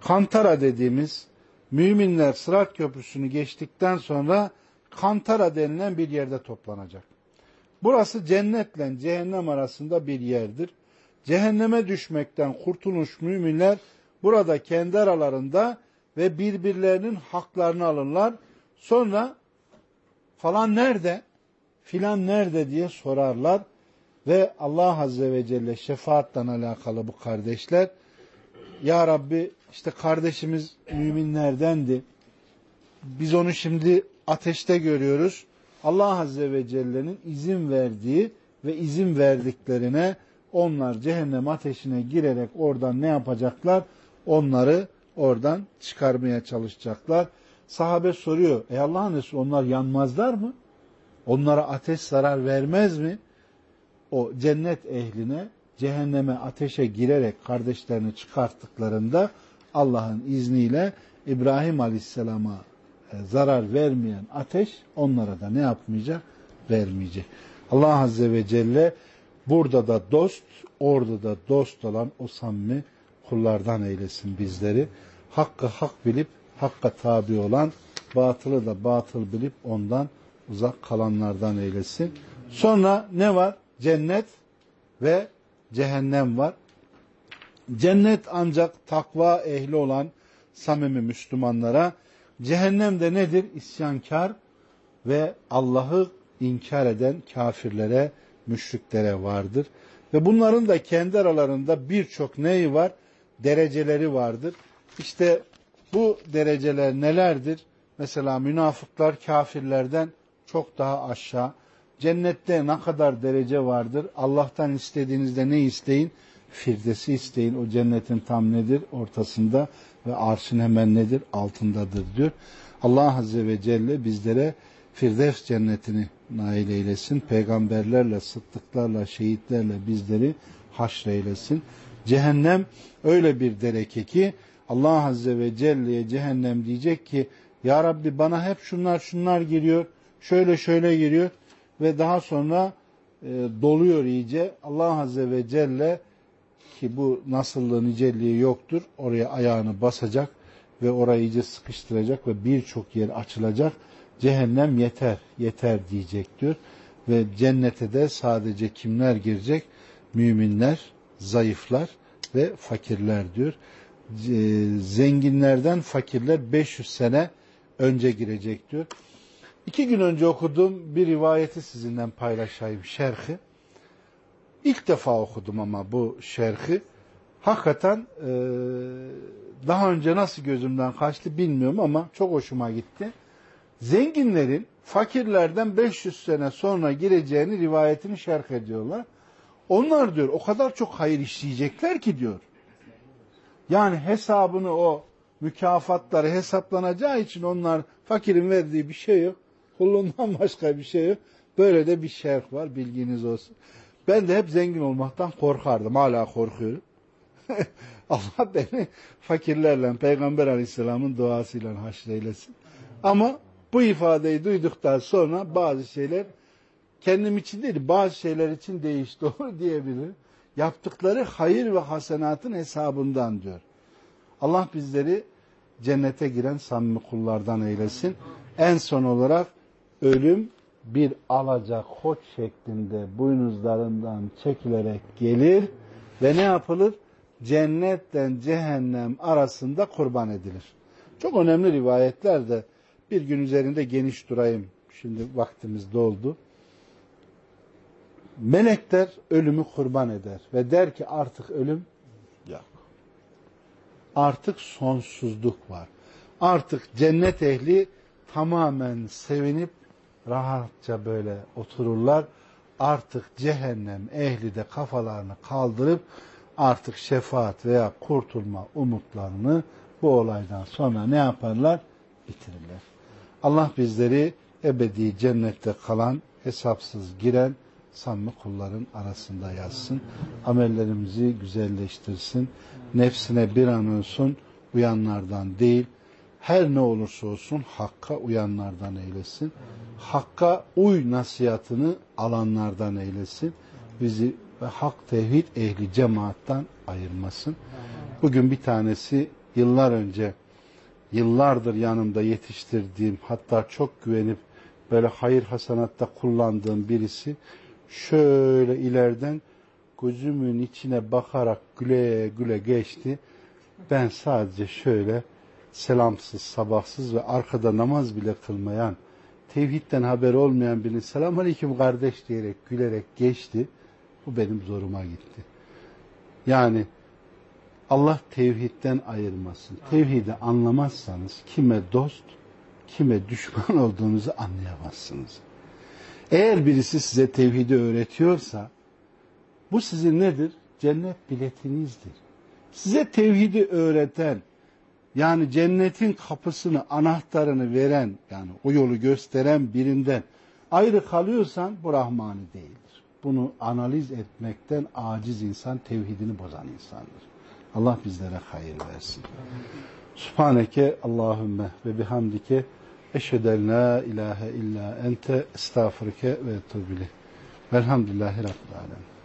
Kantara dediğimiz müminler sırat köprüsünü geçtikten sonra Kantara denilen bir yerde toplanacak. Burası cennetle cehennem arasında bir yerdir. Cehenneme düşmekten kurtulmuş müminler burada kendi aralarında ve birbirlerinin haklarını alırlar. Sonra falan nerede, filan nerede diye sorarlar. Ve Allah Azze ve Celle şefaatla alakalı bu kardeşler, Ya Rabbi işte kardeşimiz müminlerdendi. Biz onu şimdi ateşte görüyoruz. Allah Azze ve Celle'nin izin verdiği ve izin verdiklerine onlar cehennem ateşine girerek oradan ne yapacaklar? Onları oradan çıkarmaya çalışacaklar. Sahabe soruyor, ey Allah'ın Resulü onlar yanmazlar mı? Onlara ateş zarar vermez mi? O cennet ehline cehenneme ateşe girerek kardeşlerini çıkarttıklarında Allah'ın izniyle İbrahim Aleyhisselam'a zarar vermeyen ateş onlara da ne yapmayacak? Vermeyecek. Allah Azze ve Celle burada da dost, orada da dost olan o samimi kullardan eylesin bizleri. Hakkı hak bilip hakka tabi olan, batılı da batıl bilip ondan uzak kalanlardan eylesin. Sonra ne var? Cennet ve cehennem var. Cennet ancak takva ehli olan samimi Müslümanlara, cehennem de nedir? İsyankar ve Allah'ı inkar eden kafirlere, müşriklere vardır. Ve bunların da kendi aralarında birçok neyi var? Dereceleri vardır. İşte bu dereceler nelerdir? Mesela münafıklar kafirlerden çok daha aşağı. Cennette ne kadar derece vardır? Allah'tan istediğinizde ne isteyin? Firdevsi isteyin. O cennetin tam nedir? Ortasında ve arşın hemen nedir? Altındadır diyor. Allah Azze ve Celle bizlere Firdevs cennetini nail eylesin. Peygamberlerle, sıddıklarla, şehitlerle bizleri haşreylesin. Cehennem öyle bir dereke ki Allah Azze ve Celle'ye cehennem diyecek ki Ya Rabbi bana hep şunlar şunlar giriyor, şöyle şöyle giriyor ve daha sonra e, doluyor iyice. Allah Azze ve Celle ki bu nasıllığı nicelliği yoktur. Oraya ayağını basacak ve orayı iyice sıkıştıracak ve birçok yer açılacak. Cehennem yeter, yeter diyecek diyor. Ve cennete de sadece kimler girecek? Müminler, zayıflar ve fakirler diyor. Zenginlerden fakirler 500 sene önce girecek diyor. İki gün önce okuduğum bir rivayeti sizinle paylaşayım şerhi. İlk defa okudum ama bu şerhi. Hakikaten e, daha önce nasıl gözümden kaçtı bilmiyorum ama çok hoşuma gitti. Zenginlerin fakirlerden 500 sene sonra gireceğini rivayetini şerh ediyorlar. Onlar diyor o kadar çok hayır işleyecekler ki diyor. Yani hesabını o mükafatları hesaplanacağı için onlar fakirin verdiği bir şey yok. Kulluğundan başka bir şey yok. Böyle de bir şerh var bilginiz olsun. Ben de hep zengin olmaktan korkardım. Hala korkuyorum. Allah beni fakirlerle Peygamber Aleyhisselam'ın duasıyla haşreylesin. Ama bu ifadeyi duyduktan sonra bazı şeyler kendim için değil bazı şeyler için değişti diyebilirim. Yaptıkları hayır ve hasenatın hesabından diyor. Allah bizleri cennete giren samimi kullardan eylesin. En son olarak ölüm bir alacak koç şeklinde boynuzlarından çekilerek gelir ve ne yapılır? Cennetten cehennem arasında kurban edilir. Çok önemli rivayetler de bir gün üzerinde geniş durayım. Şimdi vaktimiz doldu. Melekler ölümü kurban eder ve der ki artık ölüm yok. Artık sonsuzluk var. Artık cennet ehli tamamen sevinip rahatça böyle otururlar. Artık cehennem ehli de kafalarını kaldırıp artık şefaat veya kurtulma umutlarını bu olaydan sonra ne yaparlar? Bitirirler. Allah bizleri ebedi cennette kalan, hesapsız giren samimi kulların arasında yazsın. Amellerimizi güzelleştirsin. Nefsine bir an olsun uyanlardan değil, her ne olursa olsun hakka uyanlardan eylesin. Hakka uy nasihatını alanlardan eylesin. Bizi ve hak tevhid ehli cemaattan ayırmasın. Bugün bir tanesi yıllar önce yıllardır yanımda yetiştirdiğim hatta çok güvenip böyle hayır hasanatta kullandığım birisi şöyle ileriden gözümün içine bakarak güle güle geçti. Ben sadece şöyle selamsız, sabahsız ve arkada namaz bile kılmayan, tevhidden haber olmayan birinin selam aleyküm kardeş diyerek gülerek geçti. Bu benim zoruma gitti. Yani Allah tevhidden ayırmasın. Tevhidi anlamazsanız kime dost, kime düşman olduğunuzu anlayamazsınız. Eğer birisi size tevhidi öğretiyorsa bu sizin nedir? Cennet biletinizdir. Size tevhidi öğreten yani cennetin kapısını, anahtarını veren yani o yolu gösteren birinden ayrı kalıyorsan bu Rahmani değildir. Bunu analiz etmekten aciz insan tevhidini bozan insandır. Allah bizlere hayır versin. Subhaneke Allahümme ve bihamdike eşheden la ilahe illa ente estağfurke ve etubile. Velhamdülillahi Rabbil Alemin.